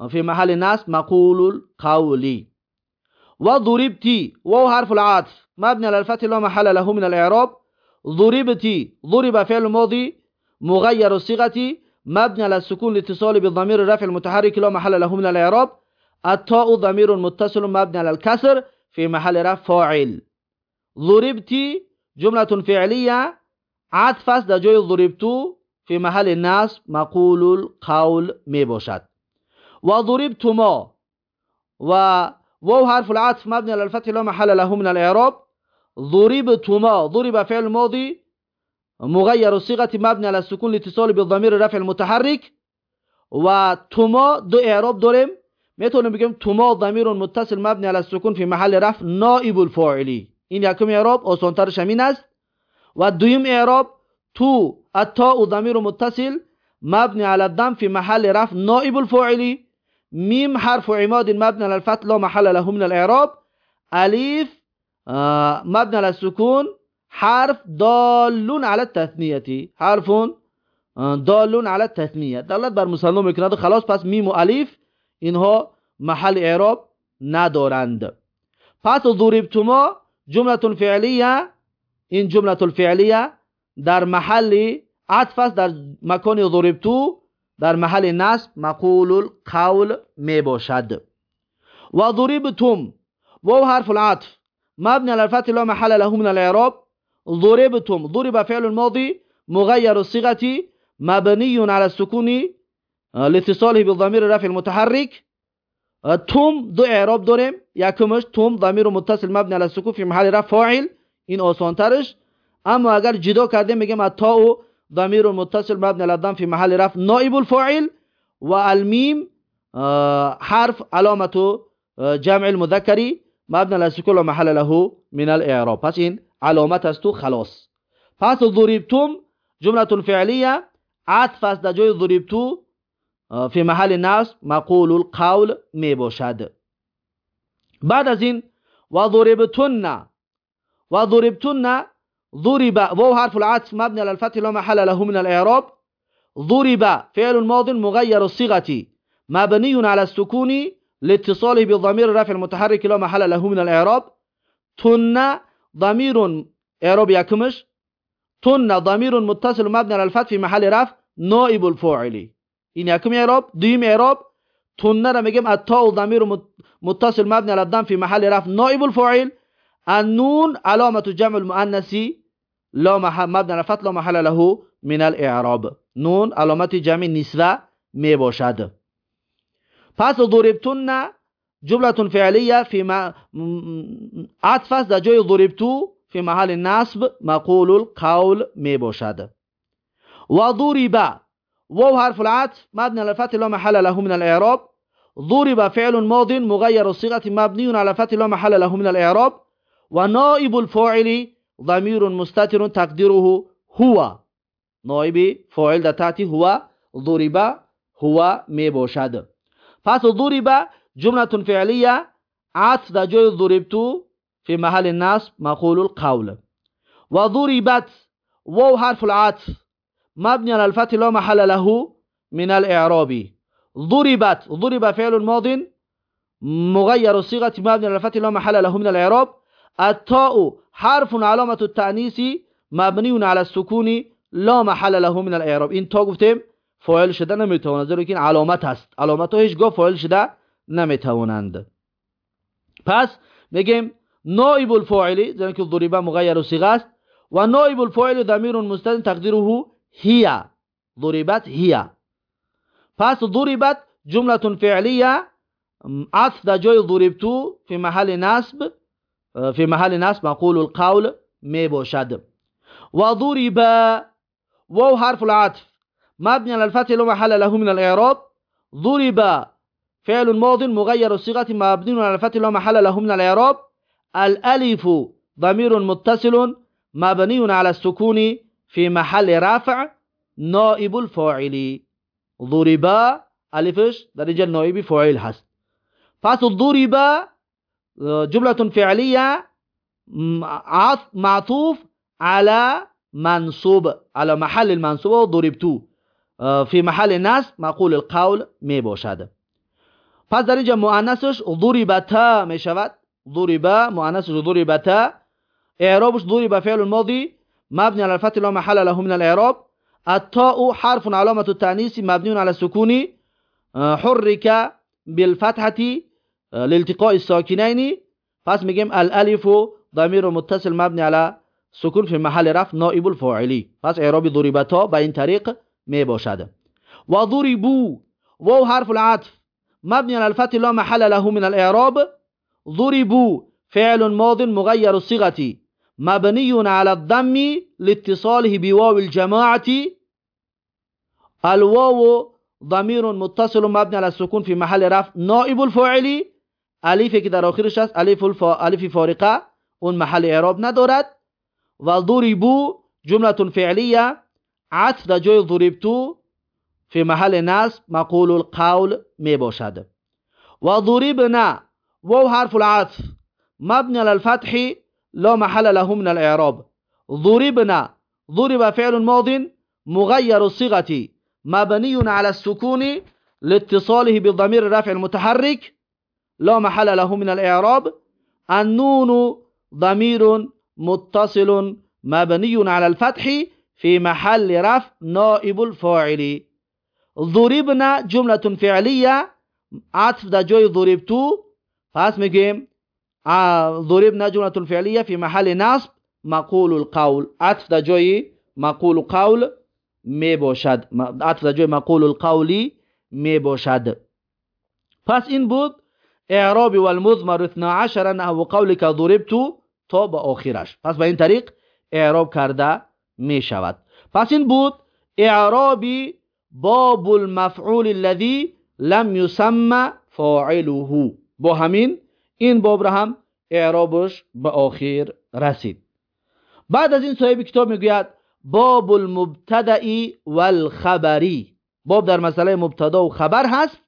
في محل نصب مقول القول. وضربتي واو حرف العطف مبني على الفتح لا محل له من الإعراب. ضربتي ضرب فعل ماضي مغير الصيغة مبني على السكون الاتصال بالضمير الرفع المتحرك لا محل له من الإعراب. التاء ضمير متصل مبني على الكسر في محل رفع فاعل. ضربتي جملة فعلية عطف در جای ضربتو في محل النصب مقول القول می و ضربتما و واو حرف العطف مبني على الفتح لا محل له من الإعراب. ضربتما. ضرب فعل ماضي مغير الصيغة مبني على السكون الاتصال بالضمير الرفع المتحرك. و توما دو إعراب داریم میتونیم بگیم توما ضمیر متصل مبني على السكون في محل رفع نائب الفاعلی این یکم إعراب آسانترش همین است. و دویم إعراب تو التاء ضمیر متصل مبني على الضم في محل رفع نائب الفاعلی ميم حرف عماد مبني على الفتح لا محل له من الإعراب. الف آه مبني على السكون حرف دال على التثنیه حرف دال على التثنیه دلالت بر مثنی میکند خلاص پس میم و الف اینها محل إعراب ندارند. پس ضربتما جملة فعلیه این جملة الفعلیه در محل عطف است در مکان ضربتو. در محل نصب مقول القول می باشد و ضربتم و حرف العطف مبني على الفتح لا محل له من الاعراب ضربتم ضرب فعل الماضي مغير الصيغه مبني على السكون لاتصاله بالضمير الرفع المتحرك توم دو اعراب داریم یکمش توم ضمیر متصل مبنی علی السکون فی محل رفع فاعل این آسان ترش اما اگر جدا کردیم میگیم التاء ضمیر متصل مبنی علی الضم فی محل رفع نائب الفاعل و المیم حرف علامت جمع المذکری مبنی علی السکون محل له من الاعراب پس این علامت است و خلاص پس ضربتم جمله فعلیه عطف است در جای ضربتو فی محل نصب مقول القول می باشد بعد از این و ضربتن و ضربتن ضرب و حرف العطف مبني على الفتح لا محل له من الإعراب. ضرب فعل ماض مغير الصيغة مبني على السكون لاتصاله بالضمير الرافع المتحرك لا محل له من الإعراب. تن ضمير إعراب يكمش تن ضمير متصل مبني على الفتح في محل رفع نائب الفاعل. این یکم إعراب؟ دویم إعراب. تنه را میگیم التاء ضمیر متصل مبني على الضم في محل رفع نائب الفاعل. النون علامة جمع المؤنث. لا محل مبني على فتح لا محل له من الإعراب. نون علامت جمع نسوه می باشد. پس ضربتن جملة فعلیه فی عطف است. در جای ضربتو فی محل نصب مقول القول می باشد. و ضرب واو حرف العطف مبني على الفتح لا محل له من الإعراب. ضرب فعل ماض مغير الصيغة مبني على الفتح لا محل له من الإعراب. ونائب الفاعل ضمير مستتر تقديره هو نائب فاعل در تحت هو ضرب هو می باشد پس ضرب جمله فعلیه عطف در جای ضربتو في محل النصب مقول القول وضربت واو حرف العطف مبني على الفتح لا محل له من الإعراب ضربت ضرب فعل ماض مغير الصيغة مبني على الفتح لا محل له من الإعراب التاء حرف علامة التأنيث مبني على السكون لا محل له من الإعراب این تا گفتیم فاعل شده نمیتواند زیرا که این علامت هست علامت ها هیچگاه فاعل شده نمیتوانند پس میگیم نائب الفاعل زیرا که ضربه مغیر الصيغه است و نائب الفاعل ضمیر مستتر تقدیره هي ضربت هي پس ضربت جملة فعلية عطف در جای ضربتو في محل نصب في محل نصب مقول القول می باشد و ضرب واو حرف العطف. مبني على الفتح لو محل له من الإعراب. ضرب فعل ماض مغير الصيغه مبني على الفتح لو محل له من الإعراب. الألف ضمير متصل مبني على السكون في محل رفع نائب الفاعل. ضرب الفش درجة نائب فاعل هست. پس ضرب جملة فعلية معطوف على منصوب على محل المنصوب ضربتو. في محل نصب مقول القول می باشد پس در اینجا مؤنثش ضربتا می شود. ضرب مؤنثش ضربتا اعرابش ضرب فعل الماضي مبني على الفتح لا محل له من الاعراب. التاء حرف علامة التأنيث مبني على السكون. حرك بالفتحة لالتقاء الساكنين. پس میگیم الالف ضمیر متصل مبنی على سکون فی محل رفع نائب الفاعلی. پس اعراب ضربتا به این طریق می باشد. و ضربو و حرف العطف. مبني على الفتح لا محل له من الاعراب. ضربوا فعل ماض مغير الصيغه مبني على الضم لاتصاله بواو الجماعة. الواو ضمير متصل مبني على السكون في محل رفع نائب الفاعل الفی که در آخرش هست. الف الفا الف فارقة. اون محل اعراب ندارد. و ضربو جملة فعلیه. عطف در جای ضربتو فی محل نصب مقول القول می باشد. و ضربنا و حرف العطف. مبني على الفتح. لا محل له من الاعراب. ضربنا ضرب فعل ماض مغير الصيغه مبني على السكون لاتصاله بالضمير الرافع المتحرك لا محل له من الإعراب. النون ضمير متصل مبني على الفتح في محل رفع نائب الفاعل. ضربنا جملة فعلية. عطف دا جوي ضربتو. پس میگیم ضربنا جملة فعلية في محل نصب مقول القول. عطف دا جوي مقول قول می باشد عطف دا جوی مقول القولی می باشد پس این بود. اعراب والمضمر 12 نحو قولك ضربت تا به آخرش پس به این طریق اعراب کرده می شود پس این بود اعراب باب المفعول الذي لم يسمى فاعله با همین این باب را هم اعرابش به آخر رسید بعد از این صاحب کتاب میگوید باب المبتدعی والخبری باب در مسئله مبتدا و خبر هست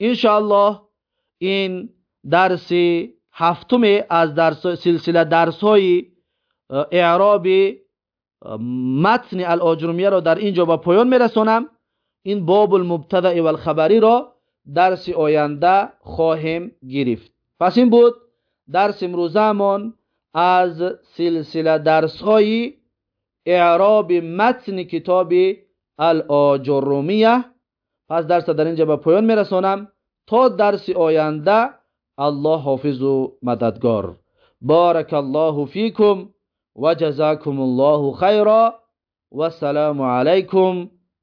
انشاءالله این درس هفتم از درس سلسله درس های اعراب متن الاجرمیه را در اینجا با پایان میرسانم. این باب المبتدع و الخبری را درس آینده خواهیم گرفت. پس این بود درس امروزمان از سلسله درس های اعراب متن کتاب الاجرمیه. پس درس در اینجا با پایان میرسانم. то дарси оянда аллоҳ ҳофизу мададгор. Баракаллоҳу фикум ва ҷазакумуллоҳу хайро вассаламу алайкум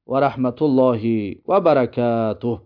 ва раҳматуллоҳи ва баракатуҳ.